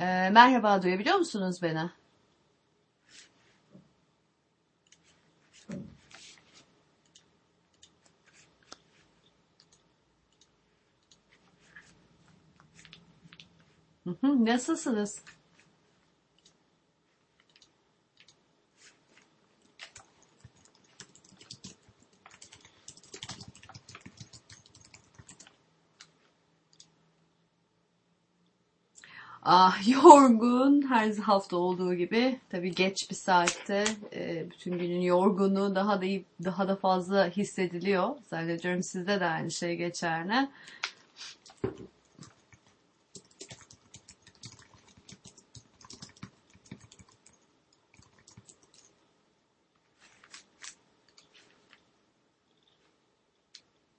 Ee, merhaba duyabiliyor musunuz beni? Nasılsınız? Ah yorgun her hafta olduğu gibi tabii geç bir saatte e, bütün günün yorgunluğu daha da iyi- daha da fazla hissediliyor. Zannediyorum sizde de aynı şey geçerli.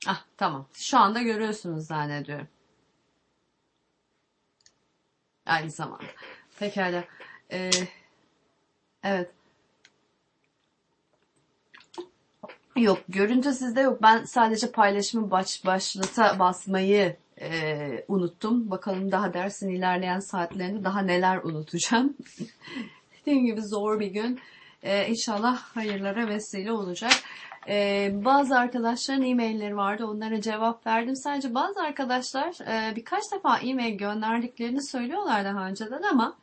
Ah tamam. Şu anda görüyorsunuz zannediyorum. Aynı zamanda. Pekala. Ee, evet. Yok, görüntü sizde yok. Ben sadece paylaşımı baş, başlata basmayı e, unuttum. Bakalım daha dersin ilerleyen saatlerinde daha neler unutacağım. Dediğim gibi zor bir gün. Ee, inşallah hayırlara vesile olacak. Ee, bazı arkadaşların e-mailleri vardı. Onlara cevap verdim. Sadece bazı arkadaşlar e, birkaç defa e-mail gönderdiklerini söylüyorlar daha önceden ama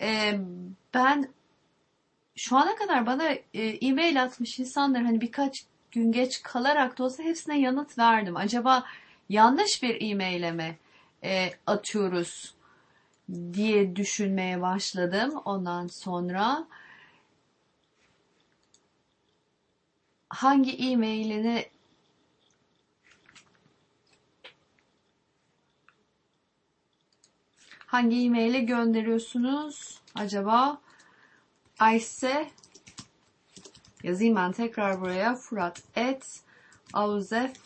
e, ben şu ana kadar bana e, e-mail atmış insanlar hani birkaç gün geç kalarak da olsa hepsine yanıt verdim. Acaba yanlış bir e-maile mi e, atıyoruz diye düşünmeye başladım. Ondan sonra hangi e-mailini hangi e-maile gönderiyorsunuz acaba? Ayse yazayım ben tekrar buraya Fırat et avzef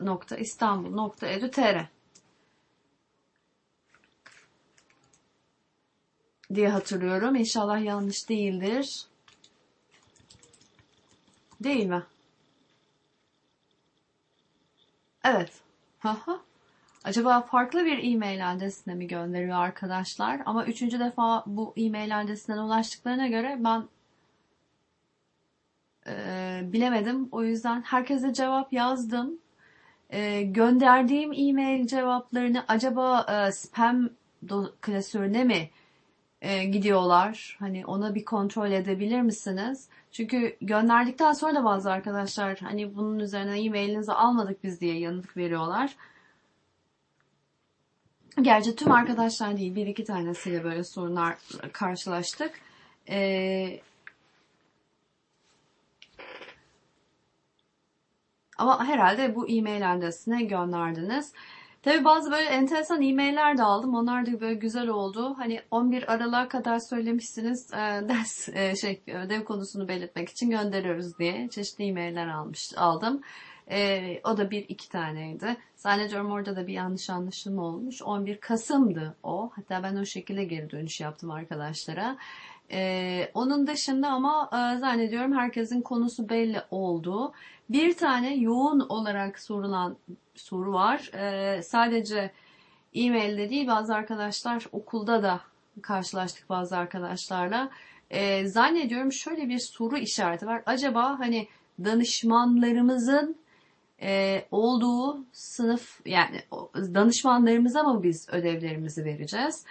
nokta İstanbul nokta edu.tr diye hatırlıyorum. İnşallah yanlış değildir. Değil mi? Evet. Acaba farklı bir e-mail adresine mi gönderiyor arkadaşlar? Ama üçüncü defa bu e-mail adresinden ulaştıklarına göre ben e, bilemedim. O yüzden herkese cevap yazdım. E, gönderdiğim e-mail cevaplarını acaba e, spam klasörüne mi e, gidiyorlar? Hani ona bir kontrol edebilir misiniz? Çünkü gönderdikten sonra da bazı arkadaşlar hani bunun üzerine e-mailinizi almadık biz diye yanıt veriyorlar. Gerçi tüm arkadaşlar değil, bir iki tanesiyle böyle sorunlar karşılaştık. Ee, ama herhalde bu e-mail adresine gönderdiniz. Tabii bazı böyle enteresan e-mailler de aldım. Onlar da böyle güzel oldu. Hani 11 Aralık'a kadar söylemişsiniz e, ders e, şey ödev konusunu belirtmek için gönderiyoruz diye çeşitli e-mailler almış aldım. E, o da bir iki taneydi. Zannediyorum orada da bir yanlış anlaşılma olmuş. 11 Kasım'dı o. Hatta ben o şekilde geri dönüş yaptım arkadaşlara. E, onun dışında ama e, zannediyorum herkesin konusu belli oldu. Bir tane yoğun olarak sorulan soru var. E, sadece e-mailde değil bazı arkadaşlar okulda da karşılaştık bazı arkadaşlarla. E, zannediyorum şöyle bir soru işareti var. Acaba hani danışmanlarımızın e, olduğu sınıf yani danışmanlarımıza mı biz ödevlerimizi vereceğiz?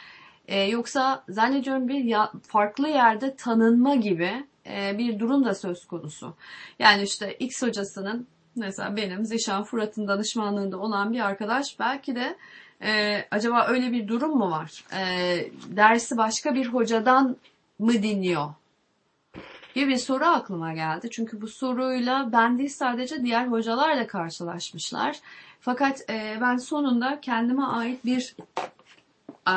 E, yoksa zannediyorum bir ya, farklı yerde tanınma gibi bir durum da söz konusu. Yani işte X hocasının mesela benim Zişan Fırat'ın danışmanlığında olan bir arkadaş belki de e, acaba öyle bir durum mu var? E, dersi başka bir hocadan mı dinliyor? gibi bir soru aklıma geldi. Çünkü bu soruyla ben değil sadece diğer hocalar da karşılaşmışlar. Fakat e, ben sonunda kendime ait bir e,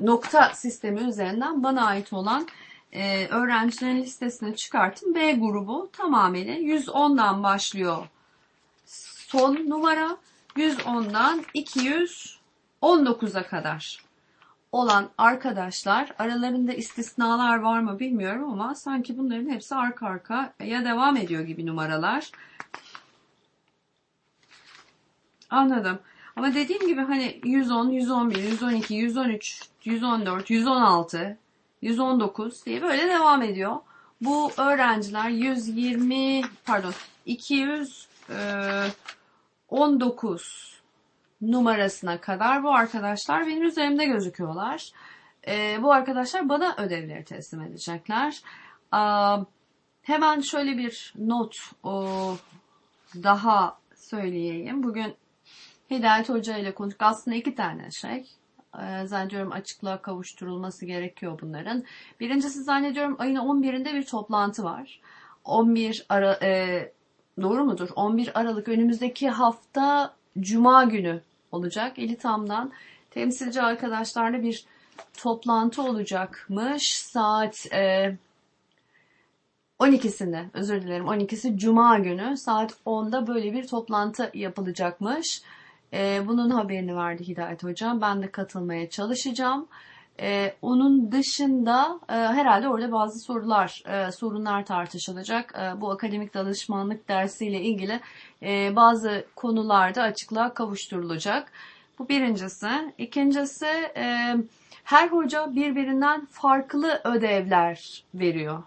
nokta sistemi üzerinden bana ait olan e, öğrencilerin listesini çıkarttım. B grubu tamamıyla 110'dan başlıyor son numara 110'dan 219'a kadar olan arkadaşlar aralarında istisnalar var mı bilmiyorum ama sanki bunların hepsi arka arkaya devam ediyor gibi numaralar. Anladım. Ama dediğim gibi hani 110, 111, 112, 113, 114, 116, 119 diye böyle devam ediyor. Bu öğrenciler 120 pardon 219 numarasına kadar bu arkadaşlar benim üzerimde gözüküyorlar. E, bu arkadaşlar bana ödevleri teslim edecekler. Hemen şöyle bir not daha söyleyeyim. Bugün Hidayet Hoca ile konuştuk. Aslında iki tane şey. Ee, zannediyorum açıklığa kavuşturulması gerekiyor bunların. Birincisi zannediyorum ayın 11'inde bir toplantı var. 11 ara, e, doğru mudur? 11 Aralık önümüzdeki hafta Cuma günü olacak. Elitam'dan temsilci arkadaşlarla bir toplantı olacakmış. Saat e, 12'sinde özür dilerim 12'si Cuma günü saat 10'da böyle bir toplantı yapılacakmış. E, bunun haberini verdi Hidayet Hocam. Ben de katılmaya çalışacağım. E, onun dışında e, herhalde orada bazı sorular, e, sorunlar tartışılacak. E, bu akademik danışmanlık dersiyle ilgili e, bazı konularda açıklığa kavuşturulacak. Bu birincisi. İkincisi e, her hoca birbirinden farklı ödevler veriyor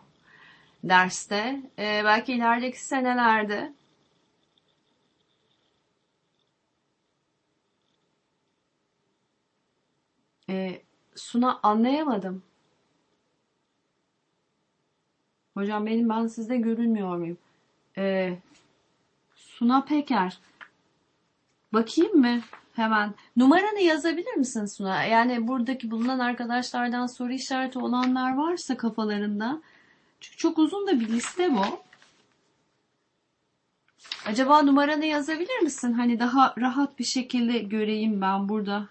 derste. E, belki ilerideki senelerde e, Suna anlayamadım. Hocam benim ben sizde görünmüyor muyum? E, Suna Peker. Bakayım mı? Hemen. Numaranı yazabilir misin Suna? Yani buradaki bulunan arkadaşlardan soru işareti olanlar varsa kafalarında. Çünkü çok uzun da bir liste bu. Acaba numaranı yazabilir misin? Hani daha rahat bir şekilde göreyim ben burada.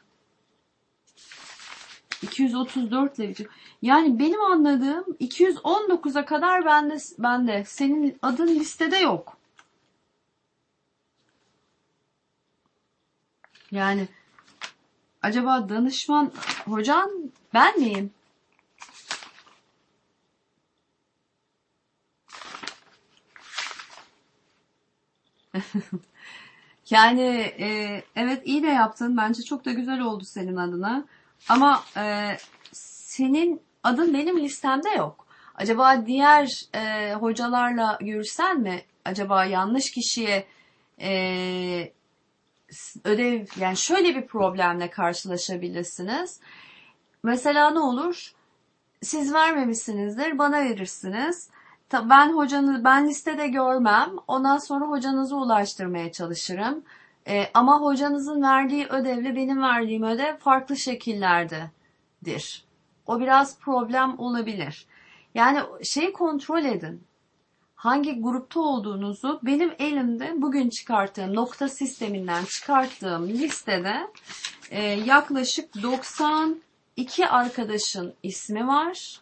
234 ile. Yani benim anladığım 219'a kadar bende, bende. Senin adın listede yok. Yani acaba danışman hocan ben miyim? yani e, evet iyi de yaptın. Bence çok da güzel oldu senin adına. Ama e, senin adın benim listemde yok. Acaba diğer e, hocalarla görüşsen mi? Acaba yanlış kişiye e, ödev yani şöyle bir problemle karşılaşabilirsiniz. Mesela ne olur? Siz vermemişsinizdir, bana verirsiniz. Ben hocanı ben listede görmem. Ondan sonra hocanızı ulaştırmaya çalışırım. E, ama hocanızın verdiği ödevle benim verdiğim ödev farklı şekillerdedir. O biraz problem olabilir. Yani şeyi kontrol edin. Hangi grupta olduğunuzu benim elimde bugün çıkarttığım nokta sisteminden çıkarttığım listede e, yaklaşık 92 arkadaşın ismi var.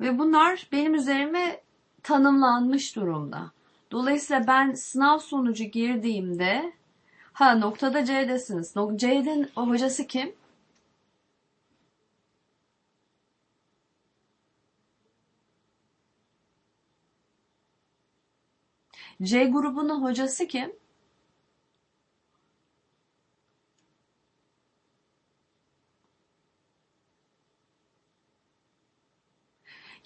Ve bunlar benim üzerime tanımlanmış durumda. Dolayısıyla ben sınav sonucu girdiğimde ha noktada C'desiniz. C'nin hocası kim? C grubunun hocası kim?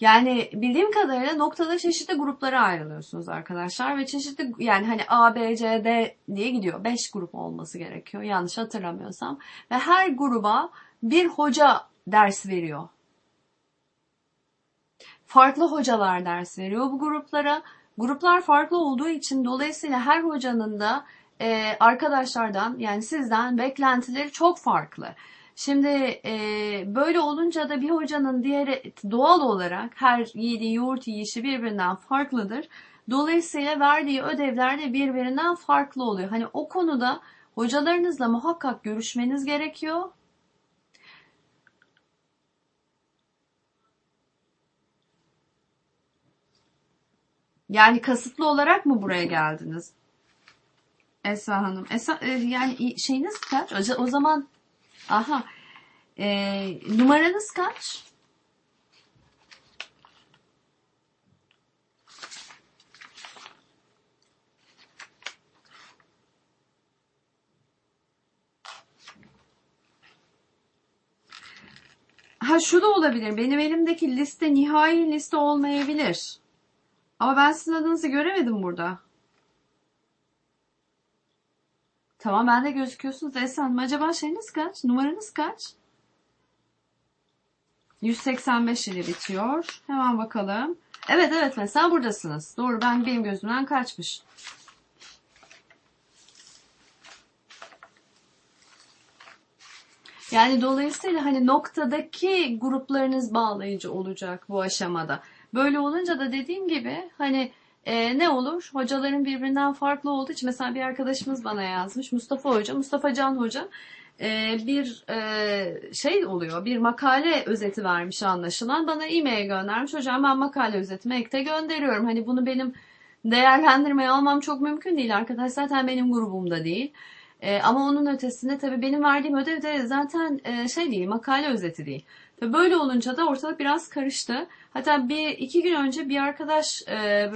Yani bildiğim kadarıyla noktada çeşitli gruplara ayrılıyorsunuz arkadaşlar ve çeşitli yani hani A, B, C, D diye gidiyor. 5 grup olması gerekiyor yanlış hatırlamıyorsam. Ve her gruba bir hoca ders veriyor. Farklı hocalar ders veriyor bu gruplara. Gruplar farklı olduğu için dolayısıyla her hocanın da e, arkadaşlardan yani sizden beklentileri çok farklı. Şimdi e, böyle olunca da bir hocanın diğeri doğal olarak her yediği yoğurt yiyişi birbirinden farklıdır. Dolayısıyla verdiği ödevler de birbirinden farklı oluyor. Hani o konuda hocalarınızla muhakkak görüşmeniz gerekiyor. Yani kasıtlı olarak mı buraya geldiniz? Esra Hanım. Esra, e, yani şeyiniz kaç? O zaman Aha. Ee, numaranız kaç? Ha şu da olabilir. Benim elimdeki liste nihai liste olmayabilir. Ama ben sizin adınızı göremedim burada. Tamam ben de gözüküyorsunuz Esra Hanım. Acaba şeyiniz kaç? Numaranız kaç? 185 ile bitiyor. Hemen bakalım. Evet evet mesela buradasınız. Doğru ben benim gözümden kaçmış. Yani dolayısıyla hani noktadaki gruplarınız bağlayıcı olacak bu aşamada. Böyle olunca da dediğim gibi hani e, ne olur? Hocaların birbirinden farklı olduğu için mesela bir arkadaşımız bana yazmış. Mustafa Hoca, Mustafa Can Hoca e, bir e, şey oluyor. Bir makale özeti vermiş anlaşılan. Bana e-mail göndermiş. Hocam ben makale özetimi ekte gönderiyorum. Hani bunu benim değerlendirmeye almam çok mümkün değil arkadaş. Zaten benim grubumda değil. E, ama onun ötesinde tabii benim verdiğim ödev de zaten şey değil, makale özeti değil. Tabii böyle olunca da ortalık biraz karıştı. Hatta bir iki gün önce bir arkadaş e,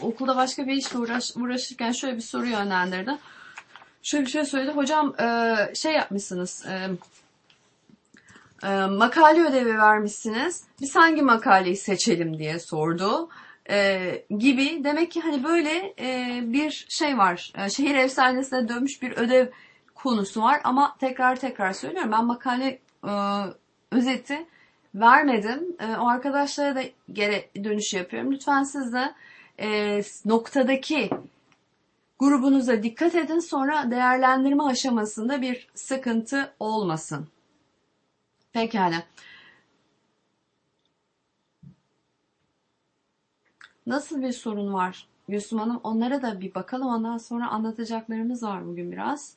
okulda başka bir işle uğraş, uğraşırken şöyle bir soru yönlendirdi. Şöyle bir şey söyledi. Hocam e, şey yapmışsınız. E, e, makale ödevi vermişsiniz. Biz hangi makaleyi seçelim diye sordu e, gibi demek ki hani böyle e, bir şey var. E, şehir efsanesine dönmüş bir ödev konusu var ama tekrar tekrar söylüyorum ben makale e, özeti vermedim. E, o arkadaşlara da geri dönüş yapıyorum. Lütfen siz de e, noktadaki grubunuza dikkat edin sonra değerlendirme aşamasında bir sıkıntı olmasın. Pekala. Nasıl bir sorun var Gülsüm Hanım? Onlara da bir bakalım. Ondan sonra anlatacaklarımız var bugün biraz.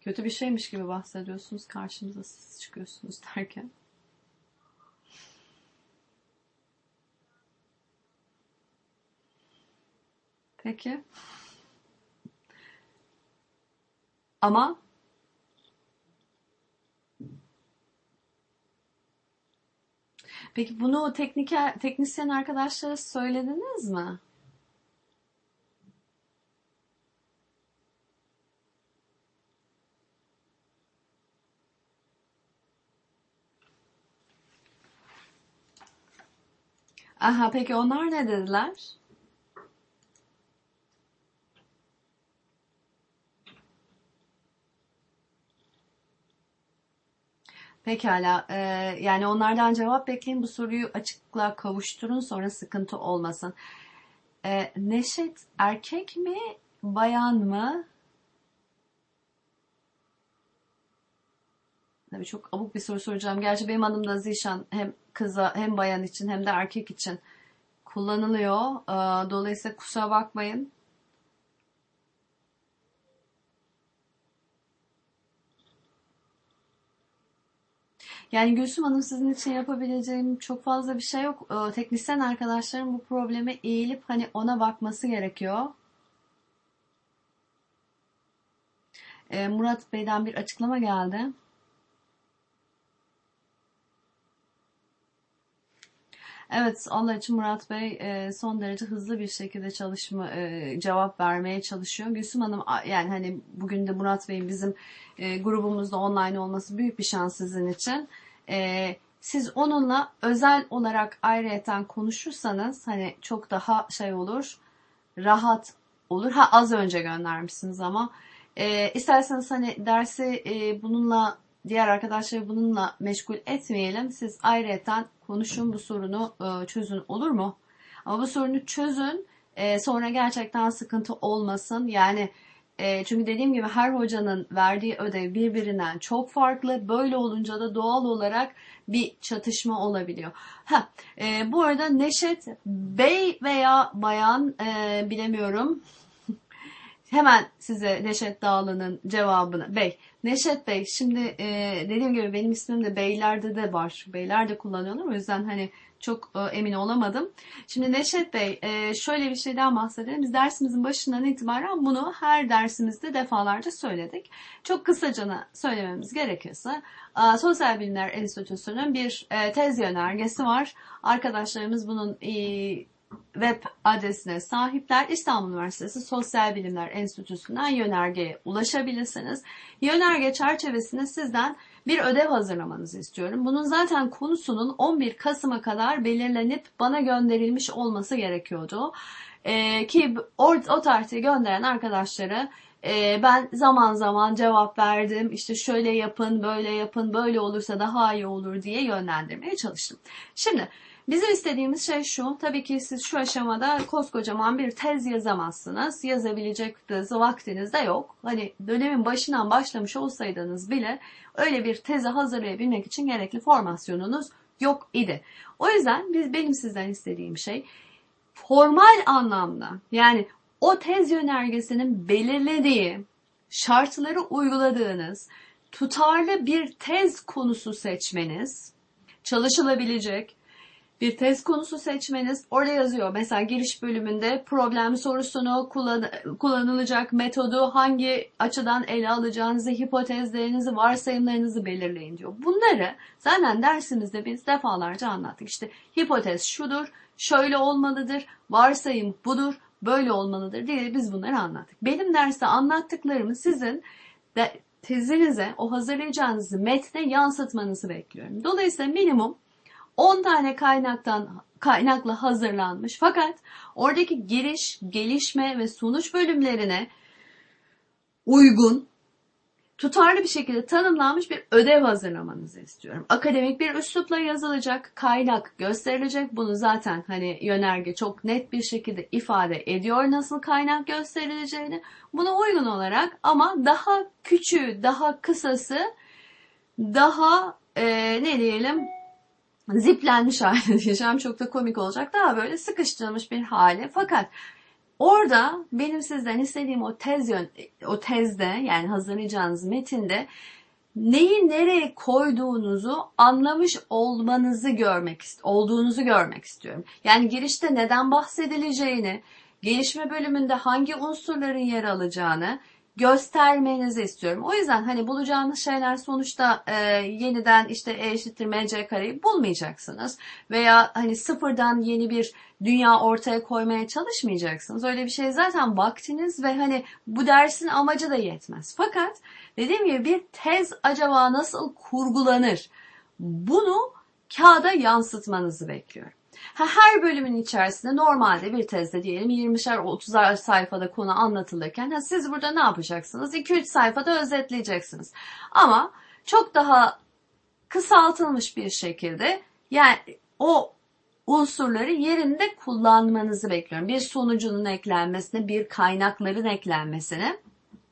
Kötü bir şeymiş gibi bahsediyorsunuz. Karşımıza siz çıkıyorsunuz derken. Peki. Ama Peki bunu tekniker, teknisyen arkadaşlara söylediniz mi? Aha peki onlar ne dediler? Pekala. Ee, yani onlardan cevap bekleyin. Bu soruyu açıklığa kavuşturun. Sonra sıkıntı olmasın. Ee, Neşet erkek mi? Bayan mı? Tabii çok abuk bir soru soracağım. Gerçi benim adım da Zişan. Hem kıza hem bayan için hem de erkek için kullanılıyor. Ee, dolayısıyla kusura bakmayın. Yani Gülsüm Hanım sizin için yapabileceğim çok fazla bir şey yok. Ee, teknisyen arkadaşlarım bu probleme eğilip hani ona bakması gerekiyor. Ee, Murat Bey'den bir açıklama geldi. Evet, Allah için Murat Bey e, son derece hızlı bir şekilde çalışma e, cevap vermeye çalışıyor. Gülsüm Hanım yani hani bugün de Murat Bey'in bizim e, grubumuzda online olması büyük bir şans sizin için. Siz onunla özel olarak ayrıyeten konuşursanız hani çok daha şey olur, rahat olur. Ha az önce göndermişsiniz ama e, isterseniz hani dersi e, bununla diğer arkadaşları bununla meşgul etmeyelim. Siz ayrıyeten konuşun bu sorunu e, çözün olur mu? Ama bu sorunu çözün e, sonra gerçekten sıkıntı olmasın. Yani e, çünkü dediğim gibi her hocanın verdiği ödev birbirinden çok farklı. Böyle olunca da doğal olarak bir çatışma olabiliyor. Ha, e, bu arada Neşet Bey veya Bayan e, bilemiyorum. Hemen size Neşet Dağlı'nın cevabını. Bey, Neşet Bey şimdi e, dediğim gibi benim ismim de Beylerde de var. Beyler de kullanıyorlar. O yüzden hani çok e, emin olamadım. Şimdi Neşet Bey e, şöyle bir şeyden bahsedelim. Biz dersimizin başından itibaren bunu her dersimizde defalarca söyledik. Çok kısacana söylememiz gerekirse e, Sosyal Bilimler Enstitüsü'nün bir tez yönergesi var. Arkadaşlarımız bunun web adresine sahipler. İstanbul Üniversitesi Sosyal Bilimler Enstitüsü'nden yönergeye ulaşabilirsiniz. Yönerge çerçevesinde sizden bir ödev hazırlamanızı istiyorum. Bunun zaten konusunun 11 Kasım'a kadar belirlenip bana gönderilmiş olması gerekiyordu. Ee, ki o, o tarihte gönderen arkadaşları e, ben zaman zaman cevap verdim. İşte şöyle yapın, böyle yapın, böyle olursa daha iyi olur diye yönlendirmeye çalıştım. Şimdi Bizim istediğimiz şey şu, tabii ki siz şu aşamada koskocaman bir tez yazamazsınız. Yazabilecek vaktiniz de yok. Hani dönemin başından başlamış olsaydınız bile öyle bir tezi hazırlayabilmek için gerekli formasyonunuz yok idi. O yüzden biz benim sizden istediğim şey formal anlamda yani o tez yönergesinin belirlediği şartları uyguladığınız tutarlı bir tez konusu seçmeniz, çalışılabilecek, bir test konusu seçmeniz orada yazıyor. Mesela giriş bölümünde problem sorusunu kullan kullanılacak metodu hangi açıdan ele alacağınızı, hipotezlerinizi, varsayımlarınızı belirleyin diyor. Bunları zaten dersimizde biz defalarca anlattık. İşte hipotez şudur, şöyle olmalıdır, varsayım budur, böyle olmalıdır diye biz bunları anlattık. Benim derste anlattıklarımı sizin de tezinize, o hazırlayacağınız metne yansıtmanızı bekliyorum. Dolayısıyla minimum 10 tane kaynaktan kaynakla hazırlanmış fakat oradaki giriş, gelişme ve sonuç bölümlerine uygun tutarlı bir şekilde tanımlanmış bir ödev hazırlamanızı istiyorum. Akademik bir üslupla yazılacak, kaynak gösterilecek. Bunu zaten hani yönerge çok net bir şekilde ifade ediyor nasıl kaynak gösterileceğini. Buna uygun olarak ama daha küçüğü, daha kısası, daha e, ne diyelim ziplenmiş hali diyeceğim. Çok da komik olacak. Daha böyle sıkıştırılmış bir hali. Fakat orada benim sizden istediğim o tez yön, o tezde yani hazırlayacağınız metinde neyi nereye koyduğunuzu anlamış olmanızı görmek olduğunuzu görmek istiyorum. Yani girişte neden bahsedileceğini, gelişme bölümünde hangi unsurların yer alacağını, göstermenizi istiyorum. O yüzden hani bulacağınız şeyler sonuçta e, yeniden işte E eşittir mc kareyi bulmayacaksınız. Veya hani sıfırdan yeni bir dünya ortaya koymaya çalışmayacaksınız. Öyle bir şey zaten vaktiniz ve hani bu dersin amacı da yetmez. Fakat dediğim gibi bir tez acaba nasıl kurgulanır? Bunu kağıda yansıtmanızı bekliyorum. Her bölümün içerisinde normalde bir tezde diyelim 20'şer 30'ar sayfada konu anlatılırken ha, siz burada ne yapacaksınız? 2-3 sayfada özetleyeceksiniz. Ama çok daha kısaltılmış bir şekilde yani o unsurları yerinde kullanmanızı bekliyorum. Bir sonucunun eklenmesini, bir kaynakların eklenmesini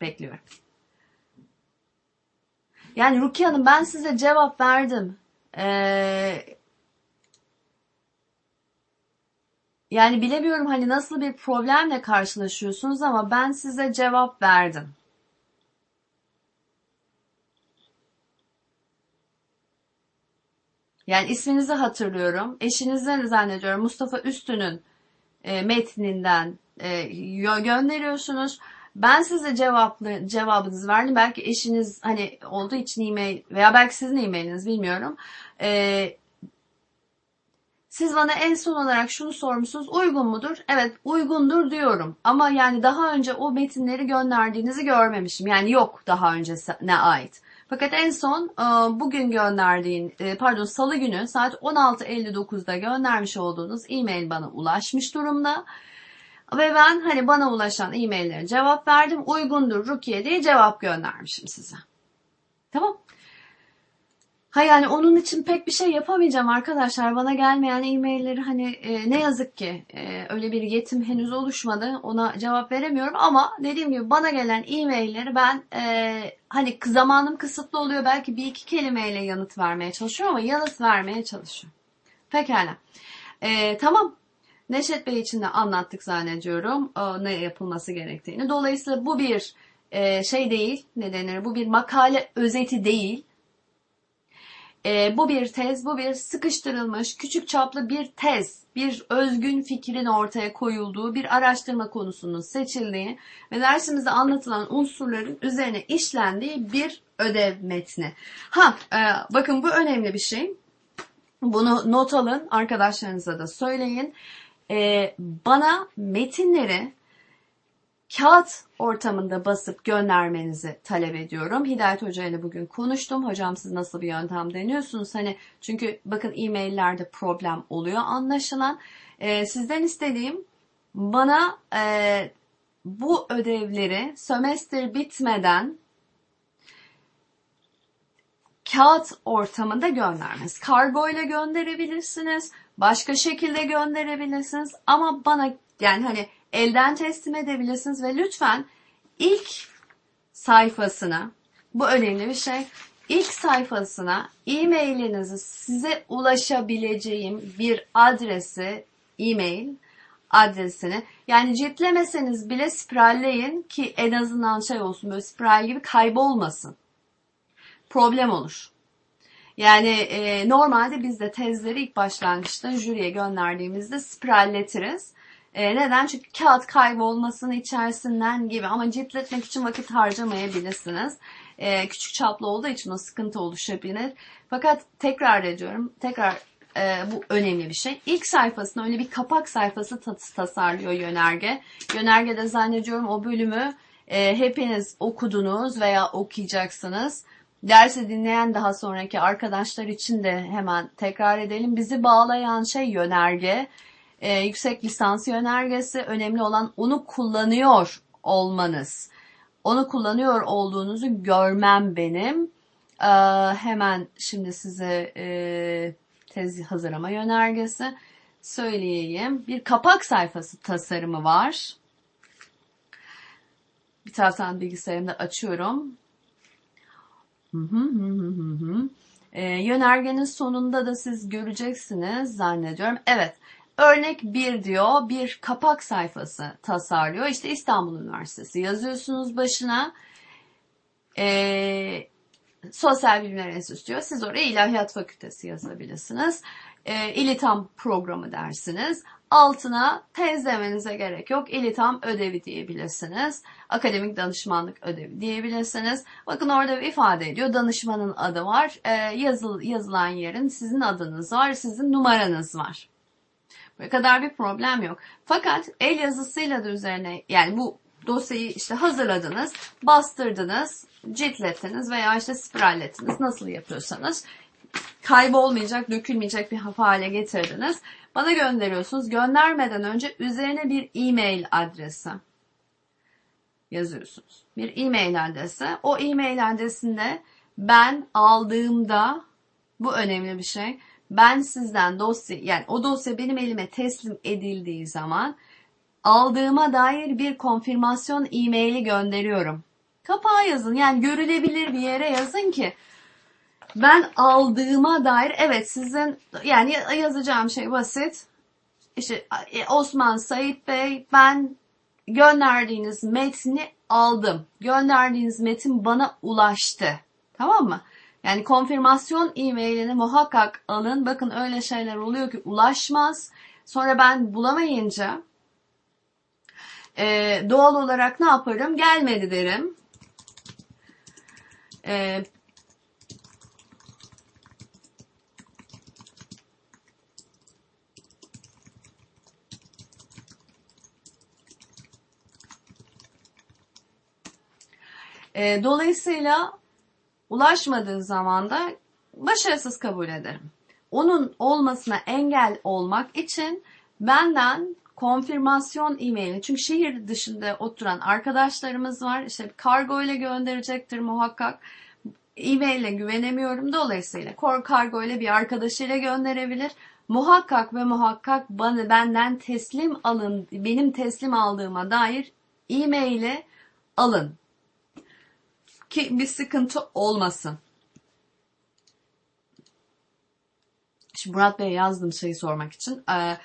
bekliyorum. Yani Rukiye Hanım ben size cevap verdim. Ee, Yani bilemiyorum hani nasıl bir problemle karşılaşıyorsunuz ama ben size cevap verdim. Yani isminizi hatırlıyorum. Eşinizden zannediyorum Mustafa Üstün'ün e, metninden e, gönderiyorsunuz. Ben size cevaplı cevabınızı verdim. Belki eşiniz hani olduğu için e-mail veya belki sizin e-mailiniz bilmiyorum. E, siz bana en son olarak şunu sormuşsunuz. Uygun mudur? Evet uygundur diyorum. Ama yani daha önce o metinleri gönderdiğinizi görmemişim. Yani yok daha öncesine ait. Fakat en son e, bugün gönderdiğin, e, pardon salı günü saat 16.59'da göndermiş olduğunuz e-mail bana ulaşmış durumda. Ve ben hani bana ulaşan e-maillere cevap verdim. Uygundur Rukiye diye cevap göndermişim size. Tamam. Ha yani onun için pek bir şey yapamayacağım arkadaşlar. Bana gelmeyen e-mailleri hani e, ne yazık ki e, öyle bir yetim henüz oluşmadı. Ona cevap veremiyorum ama dediğim gibi bana gelen e-mailleri ben e, hani zamanım kısıtlı oluyor. Belki bir iki kelimeyle yanıt vermeye çalışıyorum ama yanıt vermeye çalışıyorum. Pekala. E, tamam. Neşet Bey için de anlattık zannediyorum o, ne yapılması gerektiğini. Dolayısıyla bu bir e, şey değil, ne denir? Bu bir makale özeti değil e, bu bir tez, bu bir sıkıştırılmış, küçük çaplı bir tez, bir özgün fikrin ortaya koyulduğu, bir araştırma konusunun seçildiği ve dersimizde anlatılan unsurların üzerine işlendiği bir ödev metni. Ha, e, bakın bu önemli bir şey. Bunu not alın, arkadaşlarınıza da söyleyin. e, bana metinleri kağıt ortamında basıp göndermenizi talep ediyorum. Hidayet Hoca ile bugün konuştum. Hocam siz nasıl bir yöntem deniyorsunuz? Hani çünkü bakın e-maillerde problem oluyor anlaşılan. E, sizden istediğim bana e, bu ödevleri sömestr bitmeden kağıt ortamında göndermeniz. Kargo ile gönderebilirsiniz. Başka şekilde gönderebilirsiniz. Ama bana yani hani elden teslim edebilirsiniz ve lütfen ilk sayfasına bu önemli bir şey. İlk sayfasına e-mailinizi size ulaşabileceğim bir adresi e-mail adresini yani ciltlemeseniz bile spiralleyin ki en azından şey olsun böyle spiral gibi kaybolmasın. Problem olur. Yani e, normalde biz de tezleri ilk başlangıçta jüriye gönderdiğimizde spiralletiriz. E, neden? Çünkü kağıt kaybolmasını içerisinden gibi ama ciltletmek için vakit harcamayabilirsiniz. E, küçük çaplı olduğu için o sıkıntı oluşabilir. Fakat tekrar ediyorum, tekrar e, bu önemli bir şey. İlk sayfasında öyle bir kapak sayfası tasarlıyor yönerge. Yönergede zannediyorum o bölümü e, hepiniz okudunuz veya okuyacaksınız. Dersi dinleyen daha sonraki arkadaşlar için de hemen tekrar edelim. Bizi bağlayan şey yönerge. E, yüksek lisans yönergesi önemli olan onu kullanıyor olmanız. Onu kullanıyor olduğunuzu görmem benim. E, hemen şimdi size e, tez hazırlama yönergesi söyleyeyim. Bir kapak sayfası tasarımı var. Bir taraftan bilgisayarımda açıyorum. E, yönergenin sonunda da siz göreceksiniz zannediyorum. Evet. Örnek 1 diyor bir kapak sayfası tasarlıyor. İşte İstanbul Üniversitesi yazıyorsunuz başına. E, Sosyal Bilimler Enstitüsü diyor. Siz oraya İlahiyat Fakültesi yazabilirsiniz. E, İlitam programı dersiniz. Altına tez demenize gerek yok. İlitam ödevi diyebilirsiniz. Akademik danışmanlık ödevi diyebilirsiniz. Bakın orada bir ifade ediyor. Danışmanın adı var. E, yazıl, yazılan yerin sizin adınız var. Sizin numaranız var. Bu kadar bir problem yok. Fakat el yazısıyla da üzerine yani bu dosyayı işte hazırladınız, bastırdınız, ciltlettiniz veya işte spirallettiniz nasıl yapıyorsanız kaybolmayacak, dökülmeyecek bir hale getirdiniz. Bana gönderiyorsunuz. Göndermeden önce üzerine bir e-mail adresi yazıyorsunuz. Bir e-mail adresi. O e-mail adresinde ben aldığımda bu önemli bir şey. Ben sizden dosya yani o dosya benim elime teslim edildiği zaman aldığıma dair bir konfirmasyon e-maili gönderiyorum. Kapağa yazın yani görülebilir bir yere yazın ki ben aldığıma dair evet sizin yani yazacağım şey basit. İşte e, Osman Sait Bey ben gönderdiğiniz metni aldım. Gönderdiğiniz metin bana ulaştı. Tamam mı? Yani konfirmasyon e-mailini muhakkak alın. Bakın öyle şeyler oluyor ki ulaşmaz. Sonra ben bulamayınca e, doğal olarak ne yaparım? Gelmedi derim. E, E, dolayısıyla ulaşmadığı zaman da başarısız kabul ederim. Onun olmasına engel olmak için benden konfirmasyon e-maili. Çünkü şehir dışında oturan arkadaşlarımız var. İşte kargo ile gönderecektir muhakkak. E-mail ile güvenemiyorum. Dolayısıyla kargo ile bir arkadaşıyla gönderebilir. Muhakkak ve muhakkak bana benden teslim alın, benim teslim aldığıma dair e-maili alın ki bir sıkıntı olmasın. Şimdi Murat Bey'e yazdım şeyi sormak için. Ee,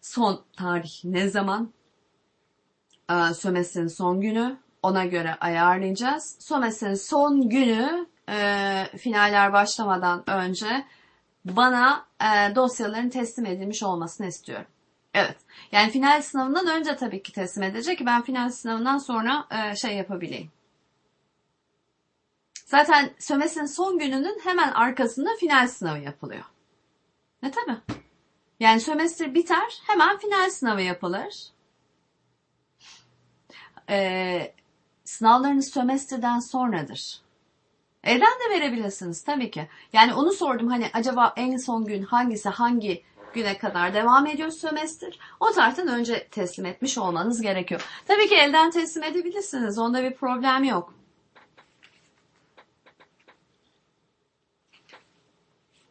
son tarih ne zaman? Ee, Sömes'in son günü. Ona göre ayarlayacağız. Sömes'in son günü e, finaller başlamadan önce bana e, dosyaların teslim edilmiş olmasını istiyorum. Evet. Yani final sınavından önce tabii ki teslim edecek ki ben final sınavından sonra e, şey yapabileyim. Zaten sömesin son gününün hemen arkasında final sınavı yapılıyor. Ne tabi? Yani sömestr biter, hemen final sınavı yapılır. Ee, sınavlarınız sömestrden sonradır. Evden de verebilirsiniz tabii ki. Yani onu sordum hani acaba en son gün hangisi hangi güne kadar devam ediyor sömestr. O tarihten önce teslim etmiş olmanız gerekiyor. Tabii ki elden teslim edebilirsiniz. Onda bir problem yok.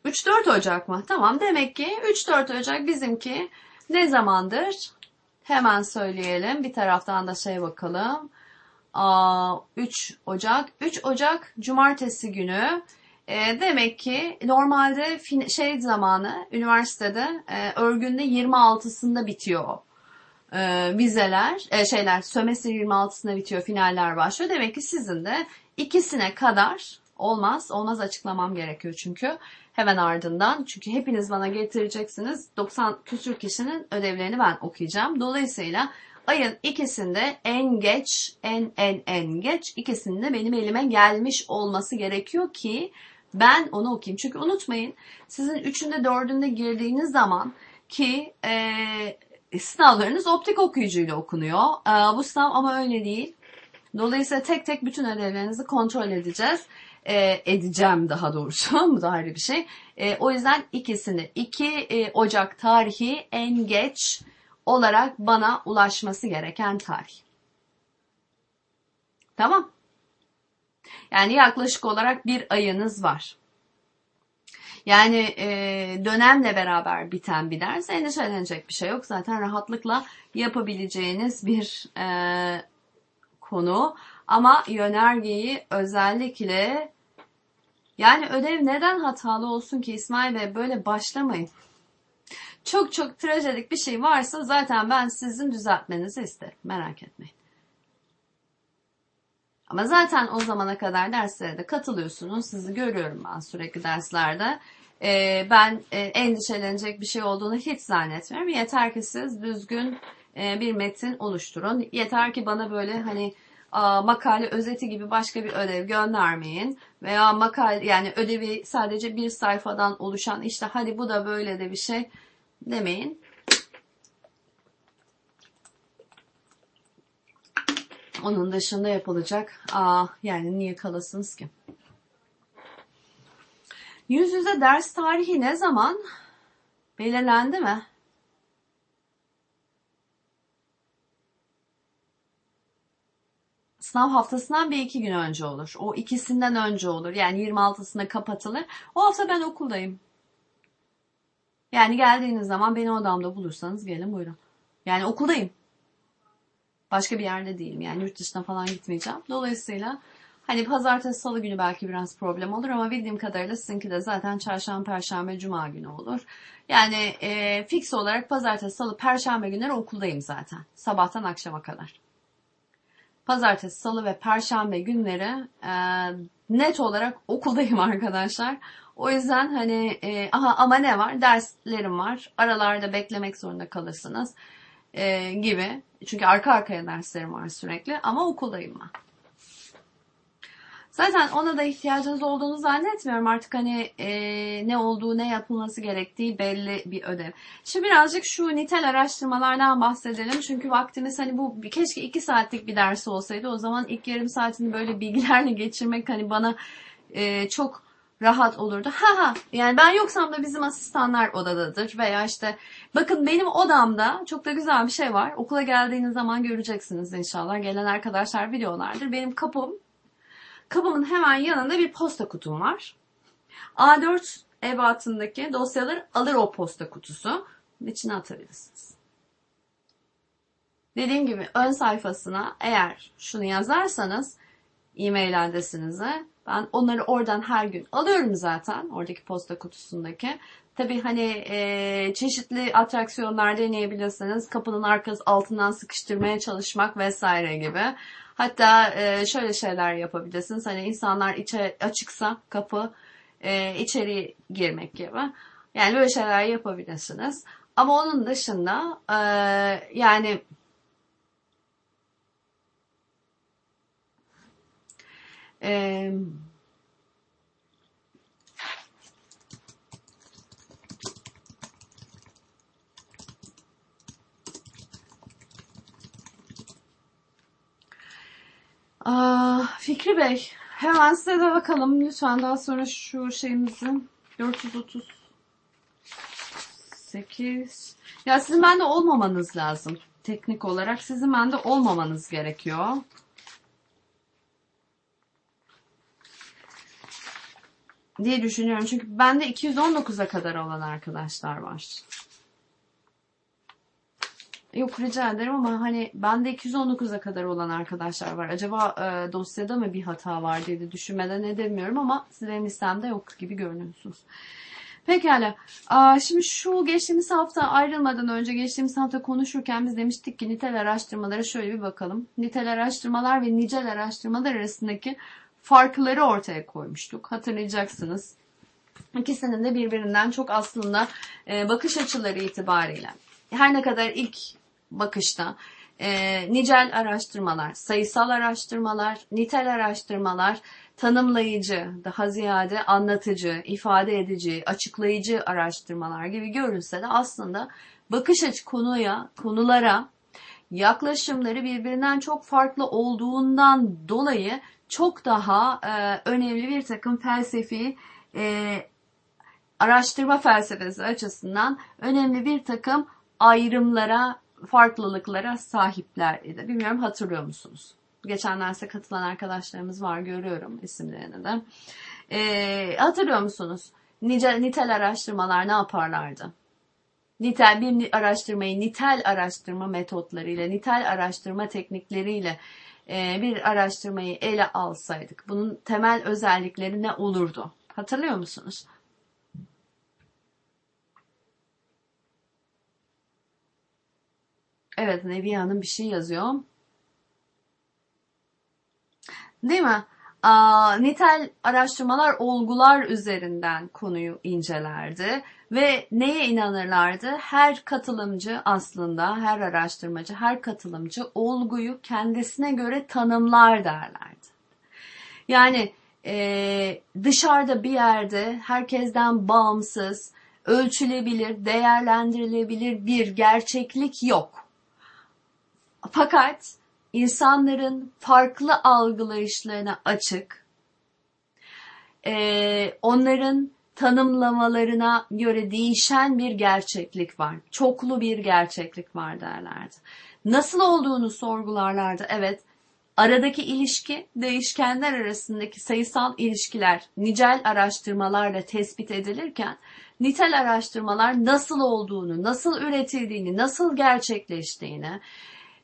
3-4 Ocak mı? Tamam demek ki 3-4 Ocak bizimki ne zamandır? Hemen söyleyelim. Bir taraftan da şey bakalım. Aa, 3 Ocak. 3 Ocak Cumartesi günü. E, demek ki normalde fin- şey zamanı üniversitede e, örgünde 26'sında bitiyor e, vizeler, e, şeyler sömestr 26'sında bitiyor, finaller başlıyor. Demek ki sizin de ikisine kadar olmaz. Olmaz açıklamam gerekiyor çünkü hemen ardından. Çünkü hepiniz bana getireceksiniz. 90 küsür kişinin ödevlerini ben okuyacağım. Dolayısıyla ayın ikisinde en geç, en en en geç ikisinde benim elime gelmiş olması gerekiyor ki ben onu okuyayım. Çünkü unutmayın sizin üçünde dördünde girdiğiniz zaman ki e, sınavlarınız optik okuyucuyla okunuyor. E, bu sınav ama öyle değil. Dolayısıyla tek tek bütün ödevlerinizi kontrol edeceğiz. E, edeceğim daha doğrusu. bu da ayrı bir şey. E, o yüzden ikisini 2 e, Ocak tarihi en geç olarak bana ulaşması gereken tarih. Tamam. Yani yaklaşık olarak bir ayınız var. Yani e, dönemle beraber biten bir ders endişelenecek bir şey yok. Zaten rahatlıkla yapabileceğiniz bir e, konu. Ama yönergeyi özellikle yani ödev neden hatalı olsun ki İsmail Bey böyle başlamayın. Çok çok trajedik bir şey varsa zaten ben sizin düzeltmenizi isterim. Merak etmeyin. Ama zaten o zamana kadar derslere de katılıyorsunuz. Sizi görüyorum ben sürekli derslerde. Ee, ben e, endişelenecek bir şey olduğunu hiç zannetmiyorum. Yeter ki siz düzgün e, bir metin oluşturun. Yeter ki bana böyle hani makale özeti gibi başka bir ödev göndermeyin. Veya makale yani ödevi sadece bir sayfadan oluşan işte hadi bu da böyle de bir şey demeyin. Onun dışında yapılacak. Aa, yani niye kalasınız ki? Yüz yüze ders tarihi ne zaman? Belirlendi mi? Sınav haftasından bir iki gün önce olur. O ikisinden önce olur. Yani 26'sında kapatılır. O hafta ben okuldayım. Yani geldiğiniz zaman beni odamda bulursanız gelin buyurun. Yani okuldayım. Başka bir yerde değilim. Yani yurt dışına falan gitmeyeceğim. Dolayısıyla hani pazartesi salı günü belki biraz problem olur ama bildiğim kadarıyla sizinki de zaten çarşamba, perşembe, cuma günü olur. Yani e, fix olarak pazartesi, salı, perşembe günleri okuldayım zaten. Sabahtan akşama kadar. Pazartesi, salı ve perşembe günleri e, net olarak okuldayım arkadaşlar. O yüzden hani e, aha ama ne var? Derslerim var. Aralarda beklemek zorunda kalırsınız e, gibi. Çünkü arka arkaya derslerim var sürekli ama okuldayım ben. Zaten ona da ihtiyacınız olduğunu zannetmiyorum. Artık hani e, ne olduğu, ne yapılması gerektiği belli bir ödev. Şimdi birazcık şu nitel araştırmalardan bahsedelim. Çünkü vaktimiz hani bu keşke iki saatlik bir ders olsaydı. O zaman ilk yarım saatini böyle bilgilerle geçirmek hani bana e, çok rahat olurdu. Ha ha yani ben yoksam da bizim asistanlar odadadır veya işte bakın benim odamda çok da güzel bir şey var. Okula geldiğiniz zaman göreceksiniz inşallah. Gelen arkadaşlar biliyorlardır. Benim kapım kapımın hemen yanında bir posta kutum var. A4 ebatındaki dosyaları alır o posta kutusu. içine atabilirsiniz. Dediğim gibi ön sayfasına eğer şunu yazarsanız e-mail adresinize ben onları oradan her gün alıyorum zaten oradaki posta kutusundaki. Tabi hani e, çeşitli atraksiyonlar deneyebilirsiniz. Kapının arkası altından sıkıştırmaya çalışmak vesaire gibi. Hatta e, şöyle şeyler yapabilirsiniz. Hani insanlar içe açıksa kapı e, içeri girmek gibi. Yani böyle şeyler yapabilirsiniz. Ama onun dışında e, yani e, Aa, Fikri Bey, hemen size de bakalım. Lütfen daha sonra şu şeyimizi 438. Ya sizin bende olmamanız lazım. Teknik olarak sizin bende olmamanız gerekiyor. diye düşünüyorum. Çünkü bende 219'a kadar olan arkadaşlar var. Yok rica ederim ama hani bende 219'a kadar olan arkadaşlar var. Acaba e, dosyada mı bir hata var diye de düşünmeden edemiyorum ama sizin listemde yok gibi görünüyorsunuz. Pekala. Şimdi şu geçtiğimiz hafta ayrılmadan önce geçtiğimiz hafta konuşurken biz demiştik ki nitel araştırmalara şöyle bir bakalım. Nitel araştırmalar ve nicel araştırmalar arasındaki farkları ortaya koymuştuk. Hatırlayacaksınız. İkisinin de birbirinden çok aslında e, bakış açıları itibariyle. Her ne kadar ilk bakışta. E, nicel araştırmalar, sayısal araştırmalar, nitel araştırmalar, tanımlayıcı, daha ziyade anlatıcı, ifade edici, açıklayıcı araştırmalar gibi görünse de aslında bakış açı konuya, konulara yaklaşımları birbirinden çok farklı olduğundan dolayı çok daha e, önemli bir takım felsefi e, araştırma felsefesi açısından önemli bir takım ayrımlara, farklılıklara sahipler idi. Bilmiyorum hatırlıyor musunuz? Geçen derse katılan arkadaşlarımız var görüyorum isimlerini de. E, hatırlıyor musunuz? Nice, nitel araştırmalar ne yaparlardı? Nitel bir araştırmayı nitel araştırma metotlarıyla, nitel araştırma teknikleriyle e, bir araştırmayı ele alsaydık bunun temel özellikleri ne olurdu? Hatırlıyor musunuz? Evet Neviye Hanım bir şey yazıyor. Değil mi? Aa, nitel araştırmalar olgular üzerinden konuyu incelerdi ve neye inanırlardı? Her katılımcı aslında, her araştırmacı, her katılımcı olguyu kendisine göre tanımlar derlerdi. Yani e, dışarıda bir yerde herkesten bağımsız, ölçülebilir, değerlendirilebilir bir gerçeklik yok. Fakat insanların farklı algılayışlarına açık, e, onların tanımlamalarına göre değişen bir gerçeklik var. Çoklu bir gerçeklik var derlerdi. Nasıl olduğunu sorgularlardı. Evet, aradaki ilişki değişkenler arasındaki sayısal ilişkiler nicel araştırmalarla tespit edilirken nitel araştırmalar nasıl olduğunu, nasıl üretildiğini, nasıl gerçekleştiğini,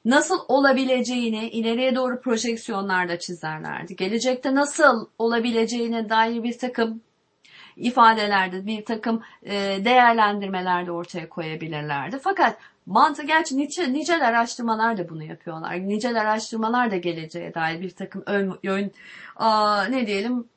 nasıl olabileceğini ileriye doğru projeksiyonlarda çizerlerdi. Gelecekte nasıl olabileceğine dair bir takım ifadelerde, bir takım e, değerlendirmelerde ortaya koyabilirlerdi. Fakat mantı gerçi nice, nicel araştırmalar da bunu yapıyorlar. Nicel araştırmalar da geleceğe dair bir takım ön, ön ne diyelim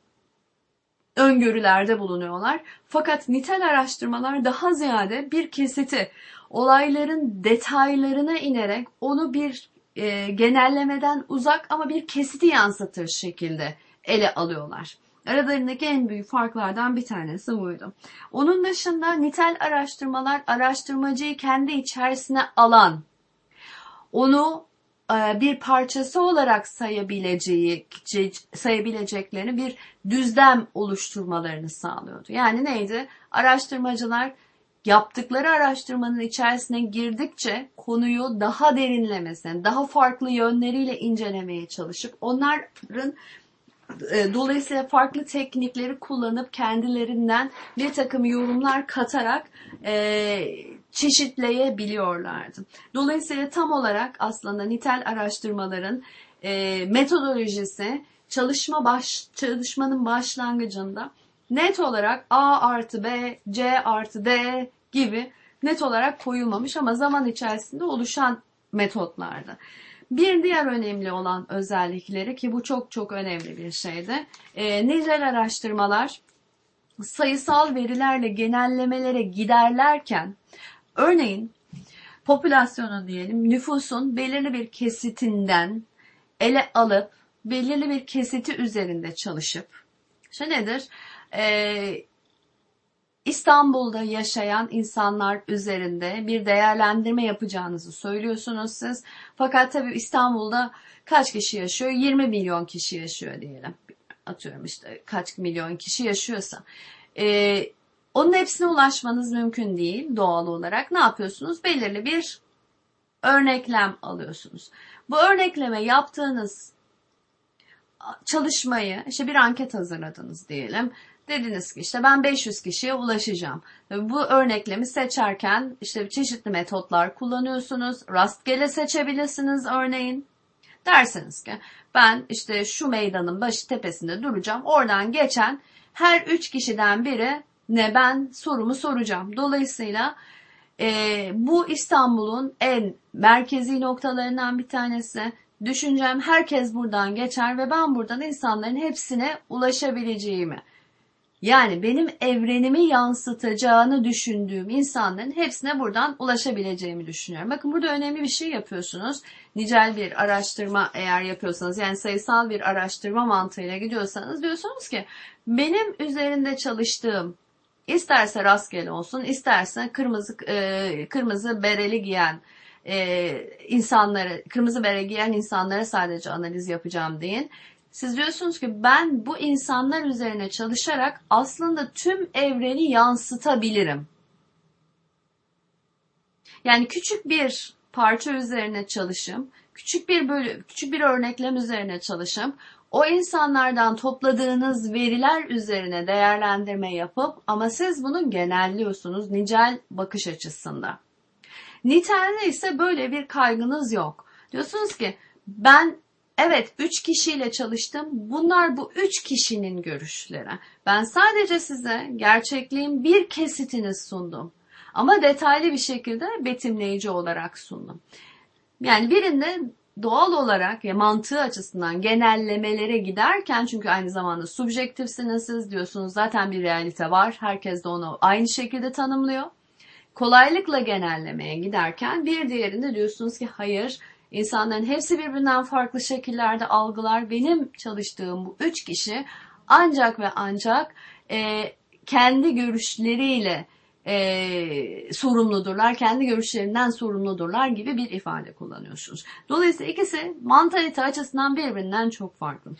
öngörülerde bulunuyorlar. Fakat nitel araştırmalar daha ziyade bir kesiti olayların detaylarına inerek onu bir e, genellemeden uzak ama bir kesiti yansıtır şekilde ele alıyorlar. Aralarındaki en büyük farklardan bir tanesi buydu. Onun dışında nitel araştırmalar araştırmacıyı kendi içerisine alan, onu e, bir parçası olarak sayabileceği, sayabileceklerini bir düzlem oluşturmalarını sağlıyordu. Yani neydi? Araştırmacılar yaptıkları araştırmanın içerisine girdikçe konuyu daha derinlemesine, daha farklı yönleriyle incelemeye çalışıp onların e, dolayısıyla farklı teknikleri kullanıp kendilerinden bir takım yorumlar katarak e, çeşitleyebiliyorlardı. Dolayısıyla tam olarak aslında nitel araştırmaların e, metodolojisi çalışma baş, çalışmanın başlangıcında net olarak A artı B, C artı D gibi net olarak koyulmamış ama zaman içerisinde oluşan metotlardı. Bir diğer önemli olan özellikleri ki bu çok çok önemli bir şeydi. E, nicel araştırmalar sayısal verilerle genellemelere giderlerken örneğin popülasyonun diyelim nüfusun belirli bir kesitinden ele alıp belirli bir kesiti üzerinde çalışıp işte nedir? Ee, İstanbul'da yaşayan insanlar üzerinde bir değerlendirme yapacağınızı söylüyorsunuz siz. Fakat tabii İstanbul'da kaç kişi yaşıyor? 20 milyon kişi yaşıyor diyelim. Atıyorum işte kaç milyon kişi yaşıyorsa. Ee, onun hepsine ulaşmanız mümkün değil doğal olarak. Ne yapıyorsunuz? Belirli bir örneklem alıyorsunuz. Bu örnekleme yaptığınız çalışmayı işte bir anket hazırladınız diyelim. Dediniz ki işte ben 500 kişiye ulaşacağım. Bu örneklemi seçerken işte çeşitli metotlar kullanıyorsunuz. Rastgele seçebilirsiniz örneğin. Dersiniz ki ben işte şu meydanın başı tepesinde duracağım. Oradan geçen her üç kişiden biri ne ben sorumu soracağım. Dolayısıyla e, bu İstanbul'un en merkezi noktalarından bir tanesi. Düşüncem herkes buradan geçer ve ben buradan insanların hepsine ulaşabileceğimi yani benim evrenimi yansıtacağını düşündüğüm insanların hepsine buradan ulaşabileceğimi düşünüyorum. Bakın burada önemli bir şey yapıyorsunuz. Nicel bir araştırma eğer yapıyorsanız yani sayısal bir araştırma mantığıyla gidiyorsanız diyorsunuz ki benim üzerinde çalıştığım isterse rastgele olsun isterse kırmızı e, kırmızı bereli giyen e, insanları kırmızı bere giyen insanlara sadece analiz yapacağım deyin. Siz diyorsunuz ki ben bu insanlar üzerine çalışarak aslında tüm evreni yansıtabilirim. Yani küçük bir parça üzerine çalışım, küçük bir bölü, küçük bir örneklem üzerine çalışım, o insanlardan topladığınız veriler üzerine değerlendirme yapıp ama siz bunu genelliyorsunuz nicel bakış açısında. Nitelde ise böyle bir kaygınız yok. Diyorsunuz ki ben Evet, üç kişiyle çalıştım. Bunlar bu üç kişinin görüşleri. Ben sadece size gerçekliğin bir kesitini sundum. Ama detaylı bir şekilde betimleyici olarak sundum. Yani birinde doğal olarak ya mantığı açısından genellemelere giderken çünkü aynı zamanda subjektifsiniz siz diyorsunuz zaten bir realite var. Herkes de onu aynı şekilde tanımlıyor. Kolaylıkla genellemeye giderken bir diğerinde diyorsunuz ki hayır İnsanların hepsi birbirinden farklı şekillerde algılar. Benim çalıştığım bu üç kişi ancak ve ancak e, kendi görüşleriyle e, sorumludurlar, kendi görüşlerinden sorumludurlar gibi bir ifade kullanıyorsunuz. Dolayısıyla ikisi mantalite açısından birbirinden çok farklı.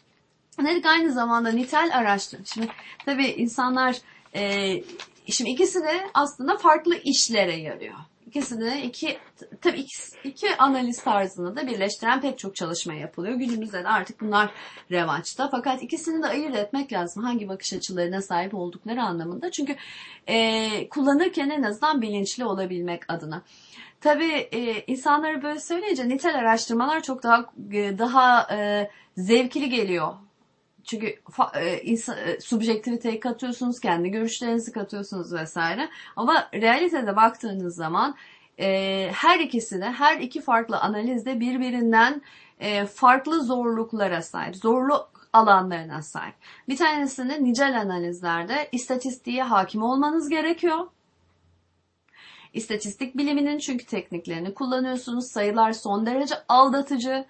Dedik aynı zamanda nitel araştırma. Şimdi tabii insanlar e, şimdi ikisi de aslında farklı işlere yarıyor. İkisini iki tabii iki, iki analiz tarzını da birleştiren pek çok çalışma yapılıyor. Günümüzde de artık bunlar revaçta. Fakat ikisini de ayırt etmek lazım. Hangi bakış açılarına sahip oldukları anlamında. Çünkü e, kullanırken en azından bilinçli olabilmek adına. Tabii e, insanları böyle söyleyince nitel araştırmalar çok daha e, daha e, zevkli geliyor çünkü e, insan, e, subjektiviteyi katıyorsunuz, kendi görüşlerinizi katıyorsunuz vesaire. Ama realitede baktığınız zaman e, her ikisi de, her iki farklı analizde birbirinden e, farklı zorluklara sahip, zorlu alanlarına sahip. Bir tanesinde nicel analizlerde istatistiğe hakim olmanız gerekiyor. İstatistik biliminin çünkü tekniklerini kullanıyorsunuz. Sayılar son derece aldatıcı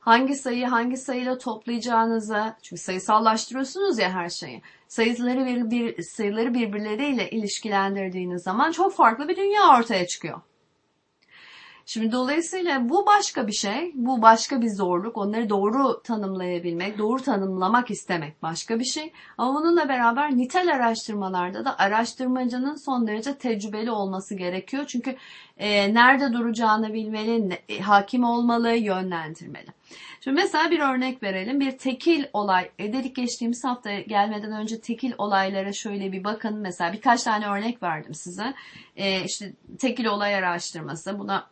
hangi sayıyı hangi sayıyla toplayacağınızı çünkü sayısallaştırıyorsunuz ya her şeyi. Sayıları bir, bir sayıları birbirleriyle ilişkilendirdiğiniz zaman çok farklı bir dünya ortaya çıkıyor. Şimdi dolayısıyla bu başka bir şey, bu başka bir zorluk. Onları doğru tanımlayabilmek, doğru tanımlamak istemek başka bir şey. Ama bununla beraber nitel araştırmalarda da araştırmacının son derece tecrübeli olması gerekiyor. Çünkü e, nerede duracağını bilmeli, e, hakim olmalı, yönlendirmeli. Şimdi mesela bir örnek verelim. Bir tekil olay, e, dedik geçtiğimiz hafta gelmeden önce tekil olaylara şöyle bir bakın. Mesela birkaç tane örnek verdim size. E, işte tekil olay araştırması, buna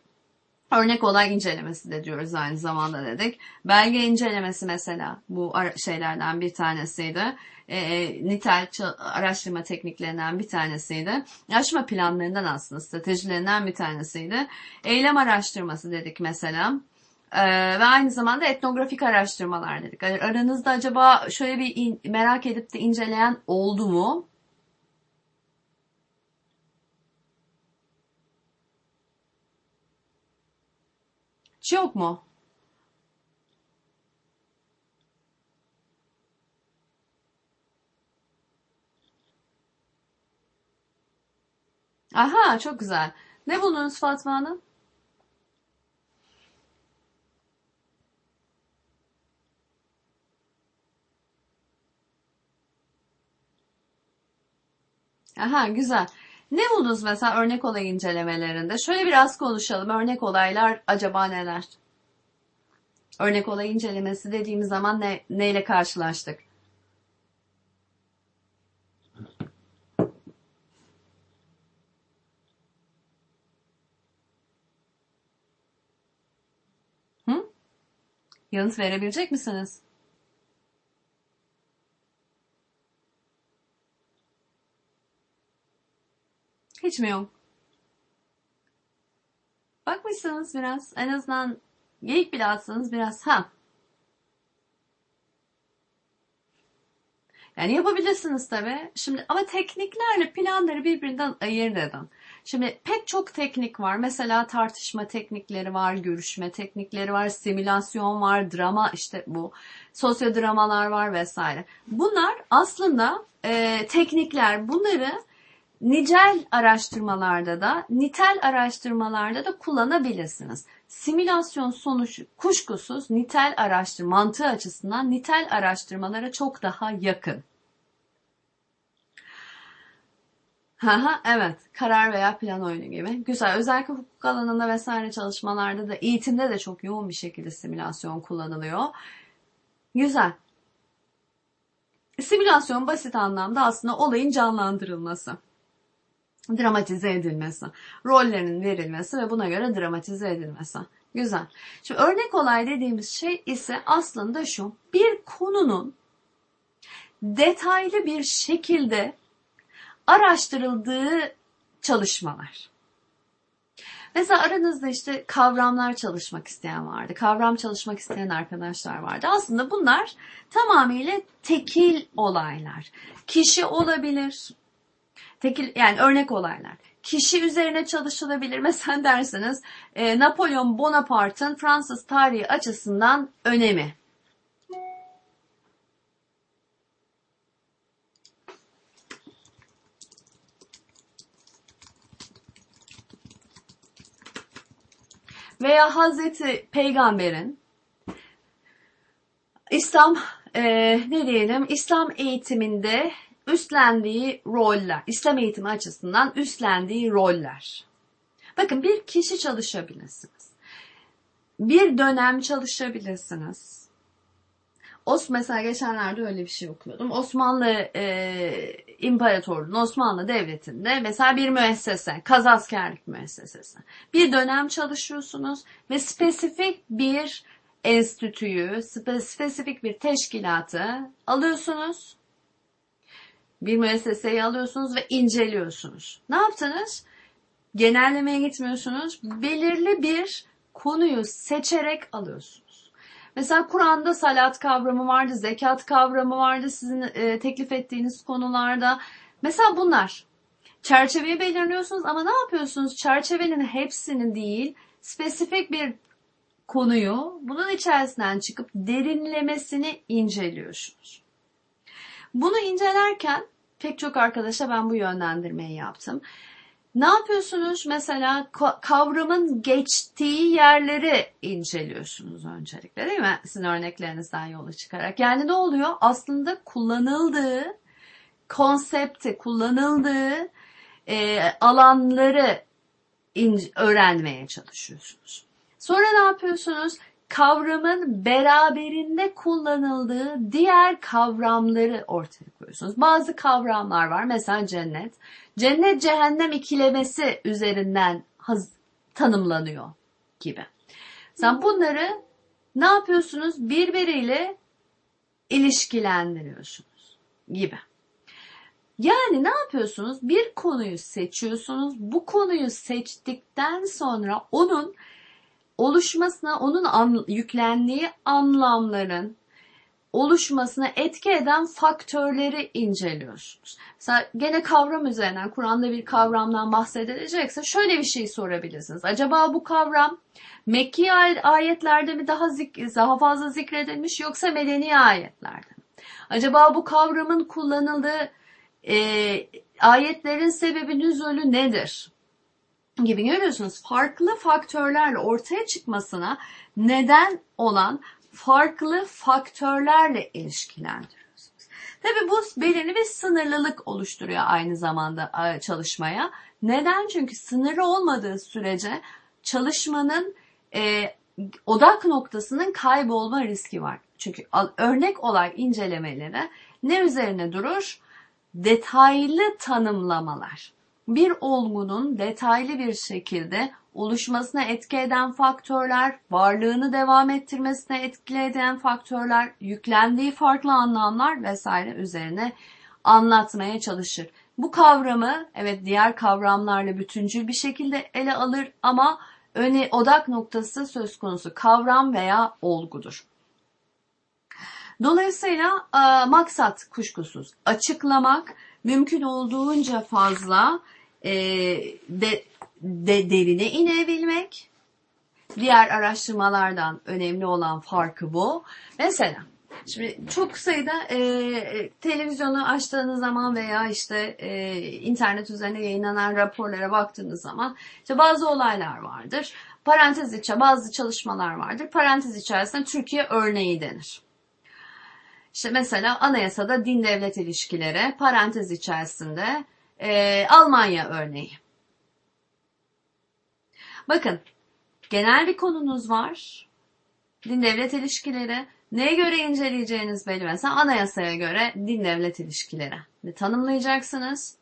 Örnek olay incelemesi de diyoruz aynı zamanda dedik. Belge incelemesi mesela bu şeylerden bir tanesiydi. E, nitel araştırma tekniklerinden bir tanesiydi. Araştırma planlarından aslında stratejilerinden bir tanesiydi. Eylem araştırması dedik mesela. Ee, ve aynı zamanda etnografik araştırmalar dedik. Aranızda acaba şöyle bir in, merak edip de inceleyen oldu mu? Hiç yok mu? Aha çok güzel. Ne buldunuz Fatma Hanım? Aha güzel. Ne buldunuz mesela örnek olay incelemelerinde? Şöyle biraz konuşalım. Örnek olaylar acaba neler? Örnek olay incelemesi dediğimiz zaman ne, neyle karşılaştık? Hı? Yanıt verebilecek misiniz? Mi yok? Bakmışsınız biraz. En azından geyik bile atsanız biraz. Ha. Yani yapabilirsiniz tabi. Şimdi ama tekniklerle planları birbirinden ayırt edin. Şimdi pek çok teknik var. Mesela tartışma teknikleri var, görüşme teknikleri var, simülasyon var, drama işte bu sosyodramalar var vesaire. Bunlar aslında e, teknikler. Bunları nicel araştırmalarda da, nitel araştırmalarda da kullanabilirsiniz. Simülasyon sonuç kuşkusuz nitel araştırma mantığı açısından nitel araştırmalara çok daha yakın. Haha evet karar veya plan oyunu gibi. Güzel özellikle hukuk alanında vesaire çalışmalarda da eğitimde de çok yoğun bir şekilde simülasyon kullanılıyor. Güzel. Simülasyon basit anlamda aslında olayın canlandırılması dramatize edilmesi, rollerin verilmesi ve buna göre dramatize edilmesi. Güzel. Şimdi örnek olay dediğimiz şey ise aslında şu. Bir konunun detaylı bir şekilde araştırıldığı çalışmalar. Mesela aranızda işte kavramlar çalışmak isteyen vardı. Kavram çalışmak isteyen arkadaşlar vardı. Aslında bunlar tamamıyla tekil olaylar. Kişi olabilir, tekil yani örnek olaylar. Kişi üzerine çalışılabilir. Mesela dersiniz e, Napolyon Bonaparte'ın Fransız tarihi açısından önemi. Veya Hazreti Peygamber'in İslam e, ne diyelim İslam eğitiminde üstlendiği roller, İslam eğitimi açısından üstlendiği roller. Bakın bir kişi çalışabilirsiniz. Bir dönem çalışabilirsiniz. Os mesela geçenlerde öyle bir şey okuyordum. Osmanlı e, İmparatorluğu'nun, Osmanlı Devleti'nde mesela bir müessese, kazaskerlik müessesesi. Bir dönem çalışıyorsunuz ve spesifik bir enstitüyü, spesifik bir teşkilatı alıyorsunuz bir müesseseyi alıyorsunuz ve inceliyorsunuz. Ne yaptınız? Genellemeye gitmiyorsunuz. Belirli bir konuyu seçerek alıyorsunuz. Mesela Kur'an'da salat kavramı vardı, zekat kavramı vardı sizin e, teklif ettiğiniz konularda. Mesela bunlar. Çerçeveyi belirliyorsunuz ama ne yapıyorsunuz? Çerçevenin hepsini değil, spesifik bir konuyu bunun içerisinden çıkıp derinlemesini inceliyorsunuz. Bunu incelerken pek çok arkadaşa ben bu yönlendirmeyi yaptım. Ne yapıyorsunuz? Mesela kavramın geçtiği yerleri inceliyorsunuz öncelikle değil mi? Sizin örneklerinizden yola çıkarak. Yani ne oluyor? Aslında kullanıldığı konsepti, kullanıldığı e, alanları öğrenmeye çalışıyorsunuz. Sonra ne yapıyorsunuz? Kavramın beraberinde kullanıldığı diğer kavramları ortaya koyuyorsunuz. Bazı kavramlar var. Mesela cennet. Cennet cehennem ikilemesi üzerinden haz- tanımlanıyor gibi. Sen bunları ne yapıyorsunuz? Birbiriyle ilişkilendiriyorsunuz gibi. Yani ne yapıyorsunuz? Bir konuyu seçiyorsunuz. Bu konuyu seçtikten sonra onun oluşmasına, onun an, yüklendiği anlamların oluşmasına etki eden faktörleri inceliyorsunuz. Mesela gene kavram üzerinden, Kur'an'da bir kavramdan bahsedilecekse şöyle bir şey sorabilirsiniz. Acaba bu kavram Mekki ayetlerde mi daha, zik daha fazla zikredilmiş yoksa medeni ayetlerde mi? Acaba bu kavramın kullanıldığı e, ayetlerin sebebi nüzulü nedir? Gibi görüyorsunuz. Farklı faktörlerle ortaya çıkmasına neden olan farklı faktörlerle ilişkilendiriyorsunuz. Tabi bu belirli bir sınırlılık oluşturuyor aynı zamanda e, çalışmaya. Neden? Çünkü sınırı olmadığı sürece çalışmanın e, odak noktasının kaybolma riski var. Çünkü örnek olay incelemeleri ne üzerine durur? Detaylı tanımlamalar. Bir olgunun detaylı bir şekilde oluşmasına etki eden faktörler, varlığını devam ettirmesine etki eden faktörler, yüklendiği farklı anlamlar vesaire üzerine anlatmaya çalışır. Bu kavramı evet diğer kavramlarla bütüncül bir şekilde ele alır ama öne odak noktası söz konusu kavram veya olgudur. Dolayısıyla e, maksat kuşkusuz açıklamak, mümkün olduğunca fazla e, de, de, derine inebilmek. Diğer araştırmalardan önemli olan farkı bu. Mesela Şimdi çok sayıda e, televizyonu açtığınız zaman veya işte e, internet üzerine yayınlanan raporlara baktığınız zaman işte bazı olaylar vardır. Parantez içe bazı çalışmalar vardır. Parantez içerisinde Türkiye örneği denir. İşte mesela anayasada din devlet ilişkileri parantez içerisinde e, Almanya örneği. Bakın genel bir konunuz var. Din devlet ilişkileri. Neye göre inceleyeceğiniz belli. Mesela anayasaya göre din devlet ilişkileri. Tanımlayacaksınız.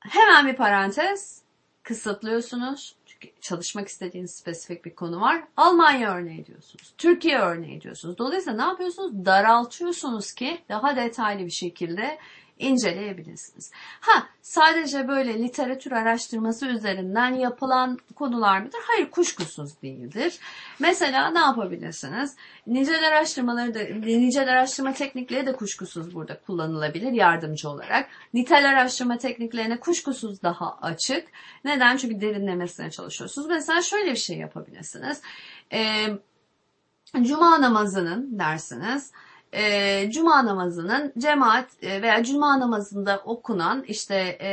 Hemen bir parantez kısıtlıyorsunuz. Çünkü çalışmak istediğiniz spesifik bir konu var. Almanya örneği diyorsunuz. Türkiye örneği diyorsunuz. Dolayısıyla ne yapıyorsunuz? Daraltıyorsunuz ki daha detaylı bir şekilde inceleyebilirsiniz. Ha sadece böyle literatür araştırması üzerinden yapılan konular mıdır? Hayır kuşkusuz değildir. Mesela ne yapabilirsiniz? Nicel araştırmaları da, nicel araştırma teknikleri de kuşkusuz burada kullanılabilir yardımcı olarak. Nitel araştırma tekniklerine kuşkusuz daha açık. Neden? Çünkü derinlemesine çalışıyorsunuz. Mesela şöyle bir şey yapabilirsiniz. Ee, Cuma namazının dersiniz e, cuma namazının cemaat e, veya cuma namazında okunan işte e,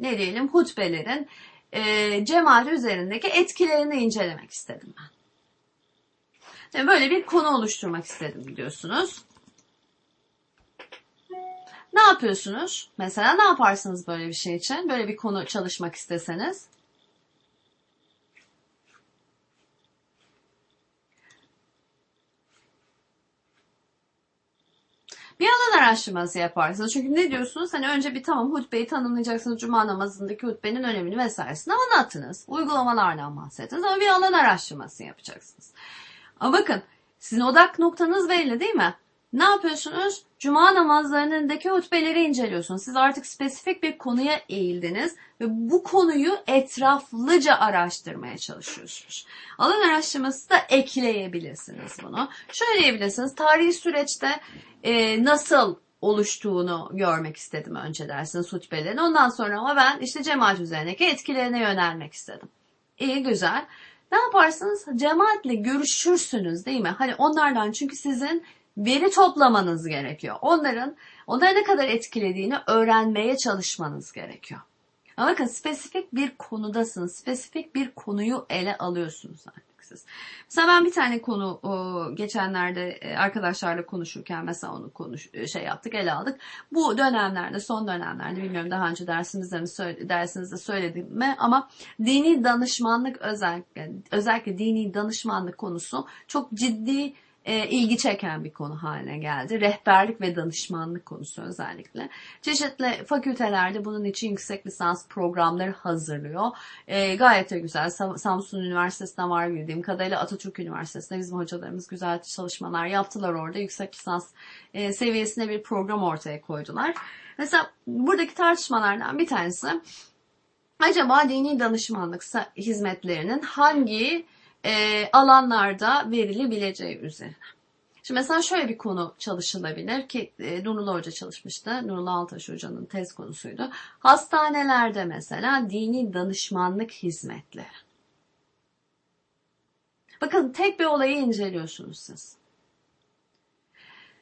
ne diyelim hutbelerin e, cemaat üzerindeki etkilerini incelemek istedim ben. Yani böyle bir konu oluşturmak istedim diyorsunuz. Ne yapıyorsunuz? Mesela ne yaparsınız böyle bir şey için? Böyle bir konu çalışmak isteseniz. Bir alan araştırması yaparsınız. Çünkü ne diyorsunuz? Hani önce bir tamam hutbeyi tanımlayacaksınız. Cuma namazındaki hutbenin önemini vesairesini anlattınız. Uygulamalardan bahsettiniz ama bir alan araştırması yapacaksınız. Ama bakın sizin odak noktanız belli değil mi? Ne yapıyorsunuz? Cuma namazlarındaki hutbeleri inceliyorsunuz. Siz artık spesifik bir konuya eğildiniz ve bu konuyu etraflıca araştırmaya çalışıyorsunuz. Alan araştırması da ekleyebilirsiniz bunu. Şöyle diyebilirsiniz. Tarihi süreçte e, nasıl oluştuğunu görmek istedim önce dersiniz hutbelerin. Ondan sonra ama ben işte cemaat üzerindeki etkilerine yönelmek istedim. İyi güzel. Ne yaparsınız? Cemaatle görüşürsünüz değil mi? Hani onlardan çünkü sizin veri toplamanız gerekiyor. Onların onları ne kadar etkilediğini öğrenmeye çalışmanız gerekiyor. Ama bakın spesifik bir konudasınız. Spesifik bir konuyu ele alıyorsunuz artık siz. Mesela ben bir tane konu geçenlerde e, arkadaşlarla konuşurken mesela onu konuş e, şey yaptık, ele aldık. Bu dönemlerde, son dönemlerde bilmiyorum daha önce dersimizde mi söyle, dersinizde söyledim mi ama dini danışmanlık özellikle özellikle dini danışmanlık konusu çok ciddi e, ilgi çeken bir konu haline geldi. Rehberlik ve danışmanlık konusu özellikle. Çeşitli fakültelerde bunun için yüksek lisans programları hazırlıyor. E, gayet de güzel. Samsun Üniversitesi'nde var bildiğim kadarıyla Atatürk Üniversitesi'nde bizim hocalarımız güzel çalışmalar yaptılar orada. Yüksek lisans e, seviyesinde bir program ortaya koydular. Mesela buradaki tartışmalardan bir tanesi acaba dini danışmanlık hizmetlerinin hangi e, alanlarda verilebileceği üzerine. Şimdi mesela şöyle bir konu çalışılabilir ki e, Nurullah Hoca çalışmıştı. Nurullah Altaş Hoca'nın tez konusuydu. Hastanelerde mesela dini danışmanlık hizmetleri. Bakın tek bir olayı inceliyorsunuz siz.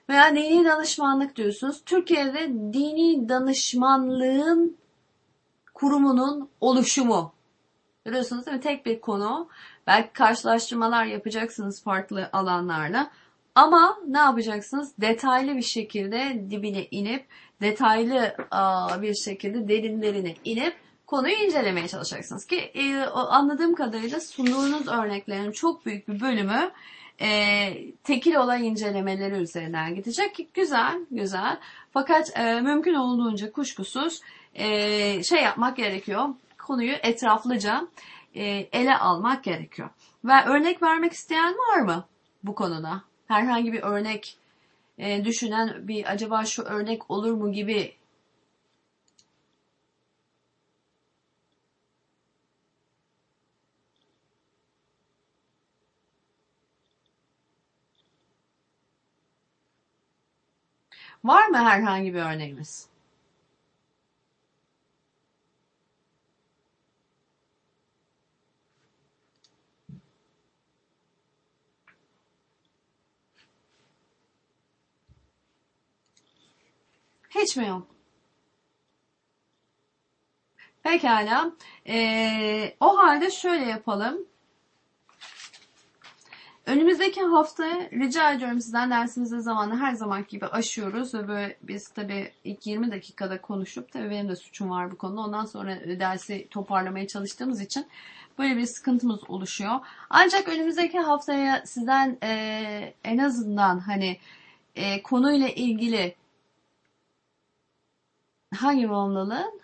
Veya dini danışmanlık diyorsunuz. Türkiye'de dini danışmanlığın kurumunun oluşumu. Biliyorsunuz değil mi? Tek bir konu. Belki karşılaştırmalar yapacaksınız farklı alanlarla. Ama ne yapacaksınız? Detaylı bir şekilde dibine inip, detaylı bir şekilde derinlerine inip konuyu incelemeye çalışacaksınız. Ki e, anladığım kadarıyla sunduğunuz örneklerin çok büyük bir bölümü e, tekil olay incelemeleri üzerinden gidecek. Güzel, güzel. Fakat e, mümkün olduğunca kuşkusuz şey yapmak gerekiyor. Konuyu etraflıca ele almak gerekiyor. Ve örnek vermek isteyen var mı bu konuda? Herhangi bir örnek e, düşünen bir acaba şu örnek olur mu gibi Var mı herhangi bir örneğimiz? Hiç mi yok? Pekala. Ee, o halde şöyle yapalım. Önümüzdeki hafta rica ediyorum sizden dersimizde zamanı her zaman gibi aşıyoruz ve böyle biz tabii ilk 20 dakikada konuşup tabii benim de suçum var bu konuda. Ondan sonra dersi toparlamaya çalıştığımız için böyle bir sıkıntımız oluşuyor. Ancak önümüzdeki haftaya sizden e, en azından hani e, konuyla ilgili hangi bağımlılığın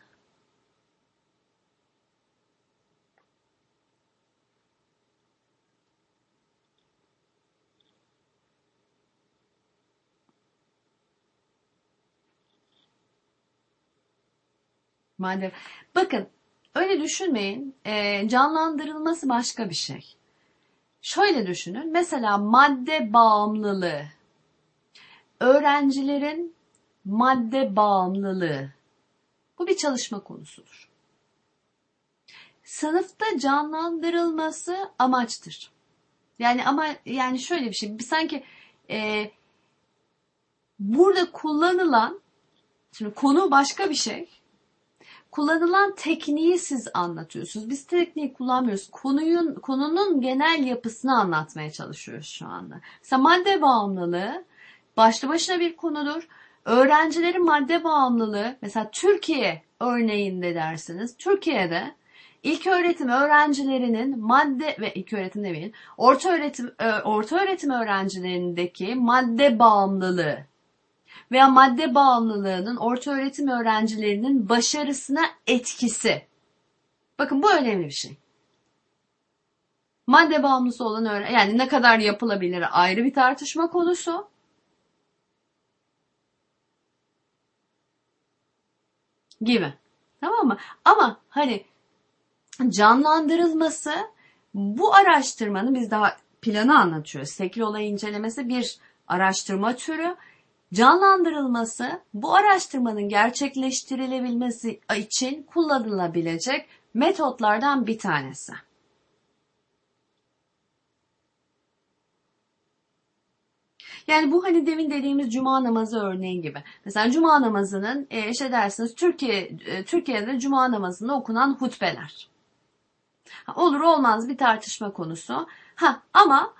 madde. Bakın öyle düşünmeyin. E, canlandırılması başka bir şey. Şöyle düşünün. Mesela madde bağımlılığı. Öğrencilerin madde bağımlılığı. Bu bir çalışma konusudur. Sınıfta canlandırılması amaçtır. Yani ama yani şöyle bir şey. Bir sanki e, burada kullanılan şimdi konu başka bir şey kullanılan tekniği siz anlatıyorsunuz. Biz tekniği kullanmıyoruz. Konuyun, konunun genel yapısını anlatmaya çalışıyoruz şu anda. Mesela madde bağımlılığı başlı başına bir konudur. Öğrencilerin madde bağımlılığı, mesela Türkiye örneğinde dersiniz. Türkiye'de ilk öğretim öğrencilerinin madde ve ilk öğretim demeyin, orta öğretim e, orta öğretim öğrencilerindeki madde bağımlılığı veya madde bağımlılığının orta öğretim öğrencilerinin başarısına etkisi. Bakın bu önemli bir şey. Madde bağımlısı olan öğrenci, yani ne kadar yapılabilir ayrı bir tartışma konusu. Gibi. Tamam mı? Ama hani canlandırılması bu araştırmanın biz daha planı anlatıyoruz. Tekil olay incelemesi bir araştırma türü canlandırılması bu araştırmanın gerçekleştirilebilmesi için kullanılabilecek metotlardan bir tanesi. Yani bu hani demin dediğimiz cuma namazı örneği gibi. Mesela cuma namazının e, işte dersiniz Türkiye e, Türkiye'de cuma namazında okunan hutbeler. Olur olmaz bir tartışma konusu. Ha ama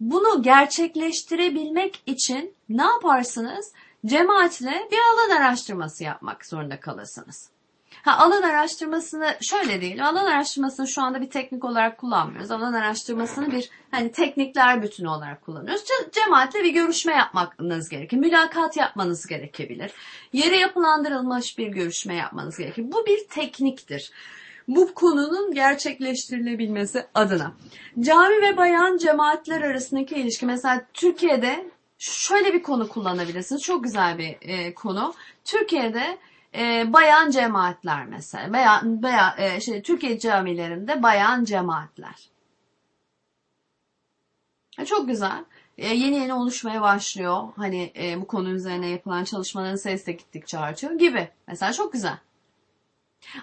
bunu gerçekleştirebilmek için ne yaparsınız? Cemaatle bir alan araştırması yapmak zorunda kalırsınız. Ha, alan araştırmasını şöyle değil. Alan araştırmasını şu anda bir teknik olarak kullanmıyoruz. Alan araştırmasını bir hani teknikler bütünü olarak kullanıyoruz. Cemaatle bir görüşme yapmanız gerekir. Mülakat yapmanız gerekebilir. Yere yapılandırılmış bir görüşme yapmanız gerekir. Bu bir tekniktir bu konunun gerçekleştirilebilmesi adına. Cami ve bayan cemaatler arasındaki ilişki mesela Türkiye'de şöyle bir konu kullanabilirsiniz. Çok güzel bir e, konu. Türkiye'de e, bayan cemaatler mesela. Bayan, bayan, e, şey, Türkiye camilerinde bayan cemaatler. E, çok güzel. E, yeni yeni oluşmaya başlıyor. Hani e, bu konu üzerine yapılan çalışmaların sayısı da gittikçe artıyor gibi. Mesela çok güzel.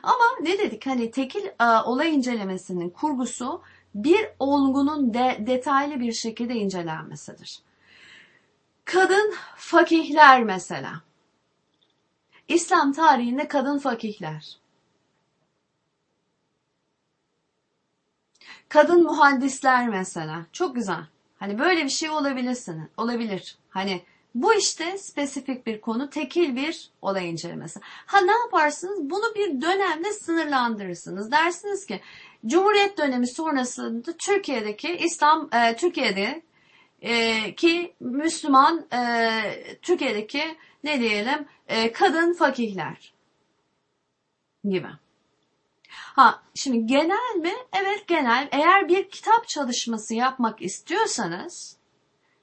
Ama ne dedik hani tekil e, olay incelemesinin kurgusu bir olgunun de, detaylı bir şekilde incelenmesidir. Kadın fakihler mesela. İslam tarihinde kadın fakihler. Kadın muhaddisler mesela. Çok güzel. Hani böyle bir şey olabilirsin. Olabilir. Hani bu işte spesifik bir konu, tekil bir olay incelemesi. Ha ne yaparsınız? Bunu bir dönemde sınırlandırırsınız. Dersiniz ki Cumhuriyet dönemi sonrasında Türkiye'deki İslam, e, Türkiye'de e, ki Müslüman, e, Türkiye'deki ne diyelim e, kadın fakihler gibi. Ha şimdi genel mi? Evet genel. Eğer bir kitap çalışması yapmak istiyorsanız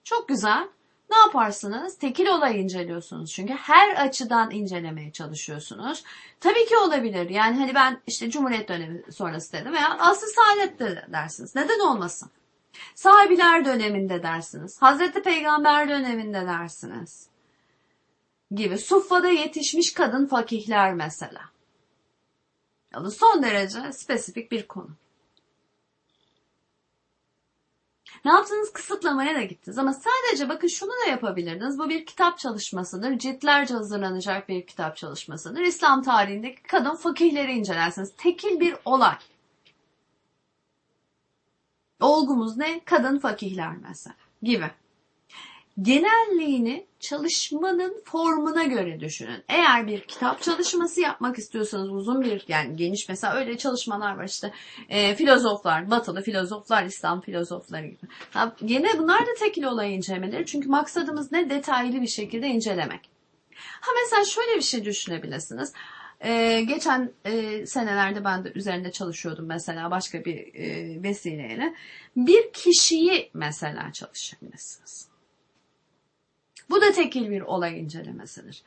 çok güzel. Ne yaparsınız? Tekil olay inceliyorsunuz. Çünkü her açıdan incelemeye çalışıyorsunuz. Tabii ki olabilir. Yani hani ben işte Cumhuriyet dönemi sonrası dedim veya aslı saadet de dersiniz. Neden olmasın? Sahibiler döneminde dersiniz. Hazreti Peygamber döneminde dersiniz. Gibi. Suffa'da yetişmiş kadın fakihler mesela. Yani son derece spesifik bir konu. Ne yaptınız? Kısıtlamaya da gittiniz. Ama sadece bakın şunu da yapabilirdiniz. Bu bir kitap çalışmasıdır. Ciltlerce hazırlanacak bir kitap çalışmasıdır. İslam tarihindeki kadın fakihleri incelersiniz. Tekil bir olay. Olgumuz ne? Kadın fakihler mesela gibi genelliğini çalışmanın formuna göre düşünün. Eğer bir kitap çalışması yapmak istiyorsanız uzun bir yani geniş mesela öyle çalışmalar var işte e, filozoflar, batılı filozoflar, İslam filozofları gibi. Ha, gene bunlar da tekil olay incelemeleri çünkü maksadımız ne? Detaylı bir şekilde incelemek. Ha mesela şöyle bir şey düşünebilirsiniz. Ee, geçen e, senelerde ben de üzerinde çalışıyordum mesela başka bir e, vesileyle. Bir kişiyi mesela çalışabilirsiniz. Bu da tekil bir olay incelemesidir.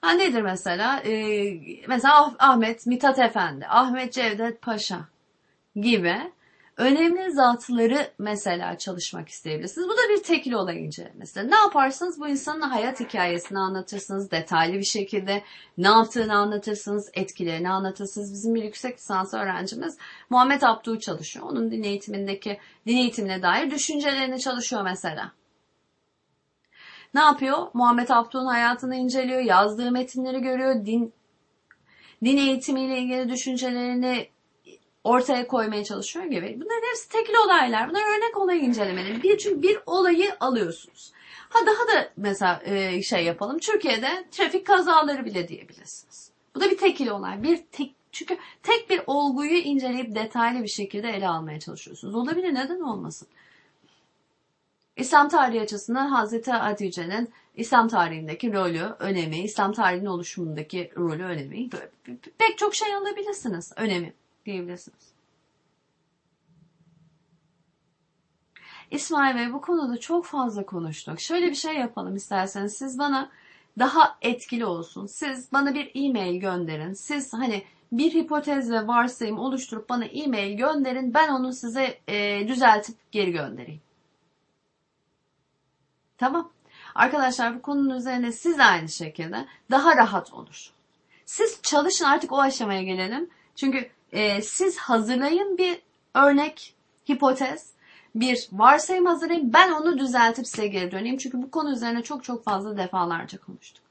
Ha nedir mesela? Ee, mesela ah, Ahmet Mithat Efendi, Ahmet Cevdet Paşa gibi önemli zatları mesela çalışmak isteyebilirsiniz. Bu da bir tekil olay incelemesi. Ne yaparsınız? Bu insanın hayat hikayesini anlatırsınız detaylı bir şekilde. Ne yaptığını anlatırsınız, etkilerini anlatırsınız. Bizim bir yüksek lisans öğrencimiz Muhammed Abdu çalışıyor. Onun din eğitimindeki, din eğitimine dair düşüncelerini çalışıyor mesela. Ne yapıyor? Muhammed Abdu'nun hayatını inceliyor, yazdığı metinleri görüyor, din din eğitimiyle ilgili düşüncelerini ortaya koymaya çalışıyor gibi. Bunların hepsi tekil olaylar. Bunlar örnek olay incelemeleri. Bir, çünkü bir olayı alıyorsunuz. Ha daha da mesela e, şey yapalım. Türkiye'de trafik kazaları bile diyebilirsiniz. Bu da bir tekil olay. Bir tek çünkü tek bir olguyu inceleyip detaylı bir şekilde ele almaya çalışıyorsunuz. Olabilir neden olmasın? İslam tarihi açısından Hazreti Hatice'nin İslam tarihindeki rolü, önemi, İslam tarihinin oluşumundaki rolü, önemi pek çok şey alabilirsiniz. Önemi diyebilirsiniz. İsmail Bey bu konuda çok fazla konuştuk. Şöyle bir şey yapalım isterseniz. Siz bana daha etkili olsun. Siz bana bir e-mail gönderin. Siz hani bir hipotez ve varsayım oluşturup bana e-mail gönderin. Ben onu size e, düzeltip geri göndereyim. Tamam. Arkadaşlar bu konunun üzerine siz aynı şekilde daha rahat olur. Siz çalışın artık o aşamaya gelelim. Çünkü e, siz hazırlayın bir örnek, hipotez, bir varsayım hazırlayın. Ben onu düzeltip size geri döneyim. Çünkü bu konu üzerine çok çok fazla defalarca konuştuk.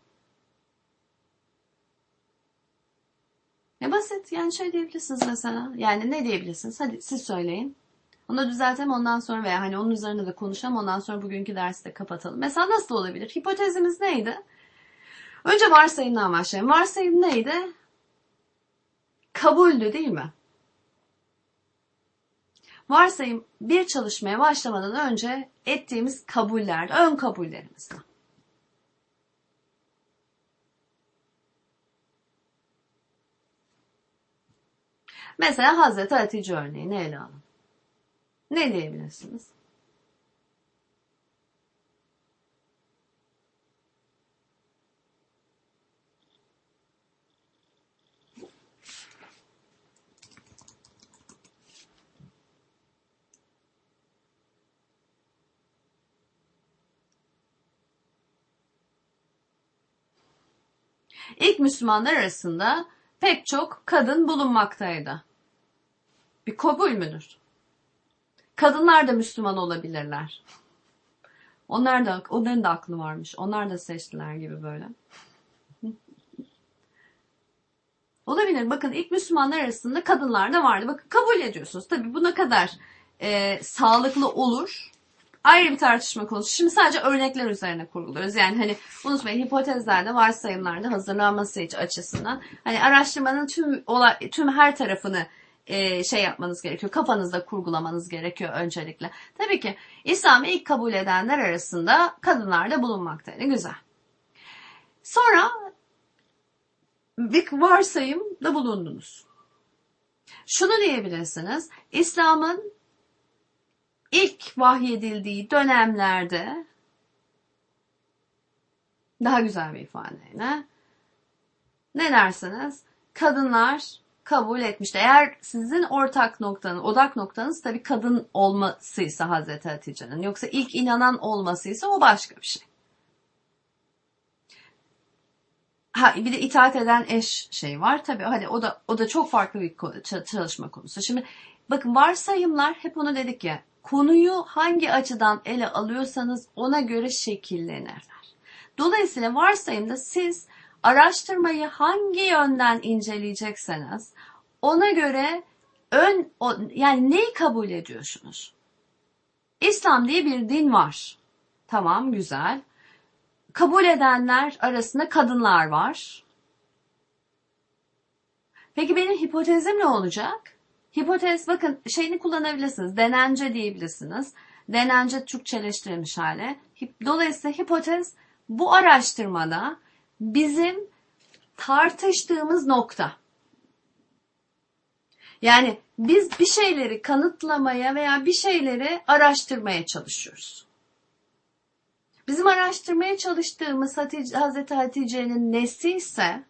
Ne basit yani şey diyebilirsiniz mesela. Yani ne diyebilirsiniz? Hadi siz söyleyin. Onu düzeltelim ondan sonra veya hani onun üzerine de konuşalım ondan sonra bugünkü dersi de kapatalım. Mesela nasıl olabilir? Hipotezimiz neydi? Önce varsayımdan başlayalım. Varsayım neydi? Kabuldü değil mi? Varsayım bir çalışmaya başlamadan önce ettiğimiz kabuller, ön kabullerimiz. Mesela Hazreti Hatice örneğini ele alın. Ne diyebilirsiniz? İlk Müslümanlar arasında pek çok kadın bulunmaktaydı. Bir kabul müdür? Kadınlar da Müslüman olabilirler. Onlar da onların da aklı varmış. Onlar da seçtiler gibi böyle. Olabilir. Bakın ilk Müslümanlar arasında kadınlar da vardı. Bakın kabul ediyorsunuz. Tabii bu ne kadar e, sağlıklı olur ayrı bir tartışma konusu. Şimdi sadece örnekler üzerine kurguluyoruz. Yani hani unutmayın hipotezlerde, varsayımlarda hazırlanması açısından hani araştırmanın tüm olay, tüm her tarafını e, şey yapmanız gerekiyor. Kafanızda kurgulamanız gerekiyor öncelikle. Tabii ki İslam'ı ilk kabul edenler arasında kadınlar da bulunmaktaydı. Güzel. Sonra bir varsayımda bulundunuz. Şunu diyebilirsiniz. İslam'ın ilk vahyedildiği dönemlerde daha güzel bir ifadeyle ne dersiniz? Kadınlar kabul etmişti. Eğer sizin ortak noktanız, odak noktanız tabii kadın olmasıysa Hazreti Hatice'nin. Yoksa ilk inanan olmasıysa o başka bir şey. Ha, bir de itaat eden eş şey var. Tabii hadi o da o da çok farklı bir çalışma konusu. Şimdi bakın varsayımlar hep onu dedik ya konuyu hangi açıdan ele alıyorsanız ona göre şekillenirler. Dolayısıyla varsayımda siz araştırmayı hangi yönden inceleyecekseniz ona göre ön yani neyi kabul ediyorsunuz? İslam diye bir din var. Tamam güzel. Kabul edenler arasında kadınlar var. Peki benim hipotezim ne olacak? Hipotez bakın şeyini kullanabilirsiniz. Denence diyebilirsiniz. Denence Türkçeleştirilmiş hali. Dolayısıyla hipotez bu araştırmada bizim tartıştığımız nokta. Yani biz bir şeyleri kanıtlamaya veya bir şeyleri araştırmaya çalışıyoruz. Bizim araştırmaya çalıştığımız Hatice, Hazreti Hatice'nin nesi ise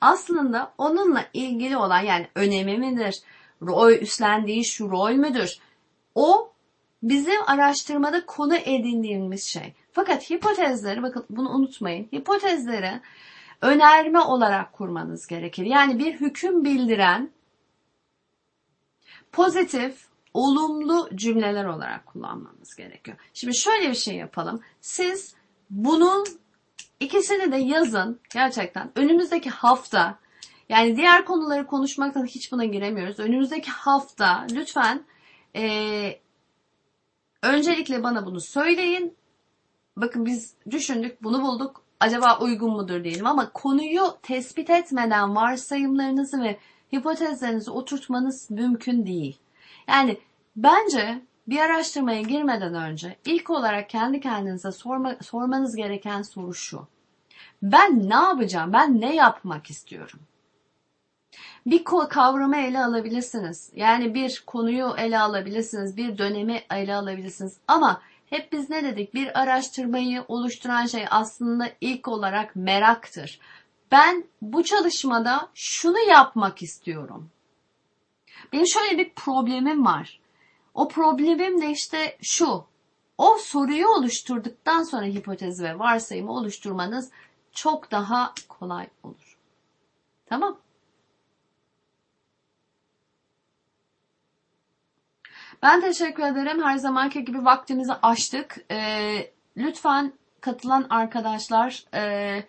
aslında onunla ilgili olan yani önemi midir, rol üstlendiği şu rol müdür? O bizim araştırmada konu edindiğimiz şey. Fakat hipotezleri bakın bunu unutmayın. Hipotezleri önerme olarak kurmanız gerekir. Yani bir hüküm bildiren pozitif, olumlu cümleler olarak kullanmanız gerekiyor. Şimdi şöyle bir şey yapalım. Siz bunun ikisini de yazın gerçekten. Önümüzdeki hafta yani diğer konuları konuşmaktan hiç buna giremiyoruz. Önümüzdeki hafta lütfen e, öncelikle bana bunu söyleyin. Bakın biz düşündük, bunu bulduk. Acaba uygun mudur diyelim ama konuyu tespit etmeden varsayımlarınızı ve hipotezlerinizi oturtmanız mümkün değil. Yani bence bir araştırmaya girmeden önce ilk olarak kendi kendinize sorma, sormanız gereken soru şu. Ben ne yapacağım? Ben ne yapmak istiyorum? Bir kavramı ele alabilirsiniz. Yani bir konuyu ele alabilirsiniz, bir dönemi ele alabilirsiniz. Ama hep biz ne dedik? Bir araştırmayı oluşturan şey aslında ilk olarak meraktır. Ben bu çalışmada şunu yapmak istiyorum. Benim şöyle bir problemim var. O problemim de işte şu. O soruyu oluşturduktan sonra hipotezi ve varsayımı oluşturmanız çok daha kolay olur. Tamam? Ben teşekkür ederim. Her zamanki gibi vaktimizi açtık. E, lütfen katılan arkadaşlar e,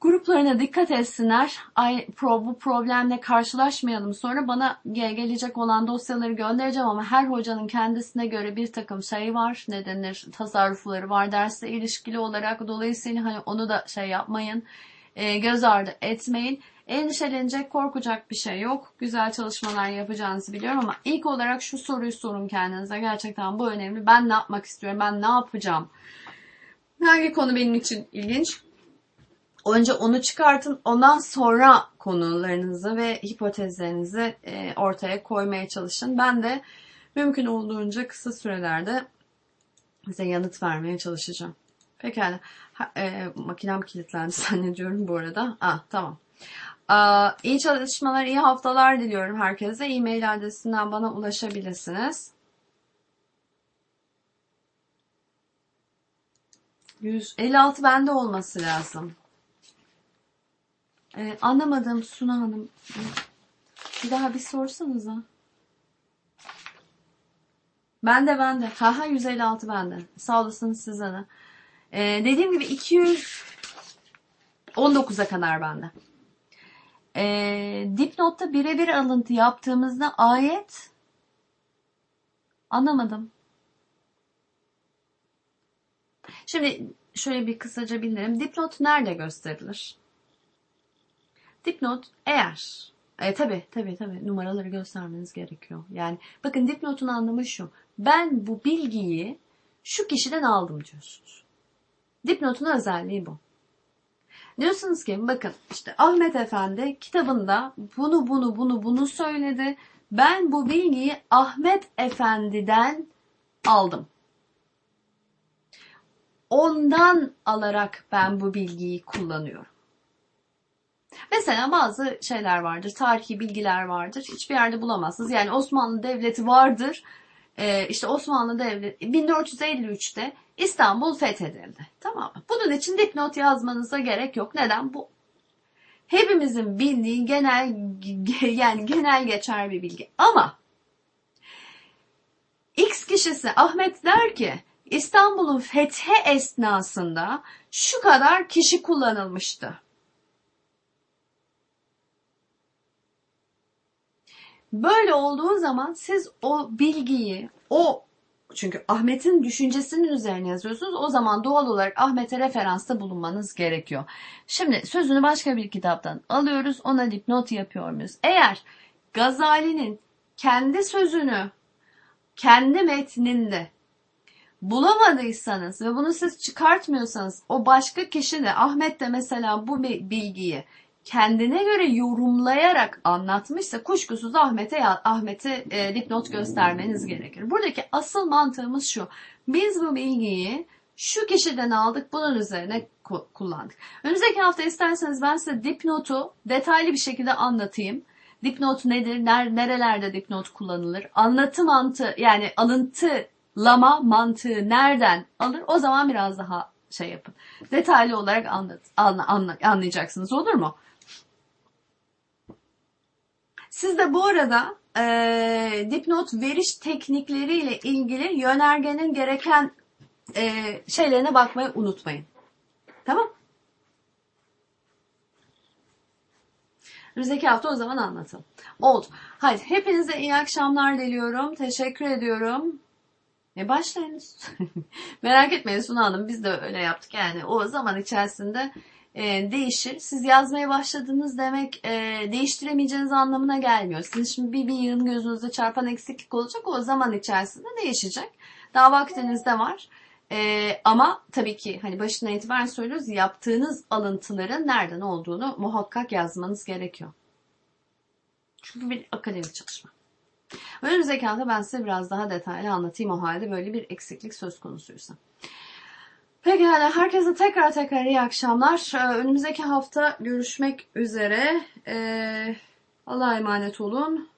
gruplarına dikkat etsinler. Ay, pro, bu problemle karşılaşmayalım. Sonra bana gelecek olan dosyaları göndereceğim ama her hocanın kendisine göre bir takım şey var. Ne denir? Tasarrufları var dersle ilişkili olarak. Dolayısıyla hani onu da şey yapmayın. E, göz ardı etmeyin. Endişelenecek, korkacak bir şey yok. Güzel çalışmalar yapacağınızı biliyorum ama ilk olarak şu soruyu sorun kendinize. Gerçekten bu önemli. Ben ne yapmak istiyorum? Ben ne yapacağım? Hangi konu benim için ilginç? Önce onu çıkartın. Ondan sonra konularınızı ve hipotezlerinizi e, ortaya koymaya çalışın. Ben de mümkün olduğunca kısa sürelerde size yanıt vermeye çalışacağım. Pekala. Ha, e, makinem kilitlendi zannediyorum bu arada. Ah tamam. İyi çalışmalar, iyi haftalar diliyorum herkese. E-mail adresinden bana ulaşabilirsiniz. 156 bende olması lazım. Ee, anlamadım Suna Hanım. Bir daha bir sorsanıza. Bende bende. Haha 156 bende. Sağ olasınız size de. Ee, dediğim gibi 219'a kadar bende. Ee, dipnotta birebir alıntı yaptığımızda ayet anlamadım. Şimdi şöyle bir kısaca bildirim. Dipnot nerede gösterilir? Dipnot eğer e, tabii tabii tabii numaraları göstermeniz gerekiyor. Yani bakın dipnotun anlamı şu. Ben bu bilgiyi şu kişiden aldım diyorsunuz. Dipnotun özelliği bu. Diyorsunuz ki bakın işte Ahmet Efendi kitabında bunu bunu bunu bunu söyledi. Ben bu bilgiyi Ahmet Efendi'den aldım. Ondan alarak ben bu bilgiyi kullanıyorum. Mesela bazı şeyler vardır, tarihi bilgiler vardır. Hiçbir yerde bulamazsınız. Yani Osmanlı Devleti vardır. Ee, işte Osmanlı Devleti 1453'te İstanbul fethedildi. Tamam mı? Bunun için dipnot yazmanıza gerek yok. Neden? Bu hepimizin bildiği genel yani genel geçer bir bilgi. Ama X kişisi Ahmet der ki İstanbul'un fethi esnasında şu kadar kişi kullanılmıştı. Böyle olduğu zaman siz o bilgiyi, o çünkü Ahmet'in düşüncesinin üzerine yazıyorsunuz. O zaman doğal olarak Ahmet'e referansta bulunmanız gerekiyor. Şimdi sözünü başka bir kitaptan alıyoruz. Ona dipnot yapıyor muyuz? Eğer Gazali'nin kendi sözünü kendi metninde bulamadıysanız ve bunu siz çıkartmıyorsanız o başka kişi de Ahmet de mesela bu bilgiyi kendine göre yorumlayarak anlatmışsa kuşkusuz Ahmet'e Ahmet'e e, dipnot göstermeniz gerekir. Buradaki asıl mantığımız şu. Biz bu bilgiyi şu kişiden aldık, bunun üzerine kullandık. Önümüzdeki hafta isterseniz ben size dipnotu detaylı bir şekilde anlatayım. Dipnot nedir? Ner, nerelerde dipnot kullanılır? Anlatı mantığı yani alıntılama mantığı nereden alır? O zaman biraz daha şey yapın. Detaylı olarak anlat, anla, anla, anlayacaksınız olur mu? Siz de bu arada e, dipnot veriş teknikleriyle ilgili yönergenin gereken e, şeylerine bakmayı unutmayın. Tamam? Önümüzdeki hafta o zaman anlatalım. Oldu. Hadi hepinize iyi akşamlar diliyorum. Teşekkür ediyorum. E başlayınız. Merak etmeyin Suna Hanım biz de öyle yaptık yani. O zaman içerisinde e, değişir. Siz yazmaya başladınız demek e, değiştiremeyeceğiniz anlamına gelmiyor. Sizin şimdi bir, bir yığın gözünüzde çarpan eksiklik olacak. O zaman içerisinde değişecek. Daha vaktiniz de var. E, ama tabii ki hani başına itibaren söylüyoruz yaptığınız alıntıların nereden olduğunu muhakkak yazmanız gerekiyor. Çünkü bir akademik çalışma. Önümüzdeki hafta ben size biraz daha detaylı anlatayım o halde böyle bir eksiklik söz konusuysa. Pekala herkese tekrar tekrar iyi akşamlar. Ee, önümüzdeki hafta görüşmek üzere. Ee, Allah'a emanet olun.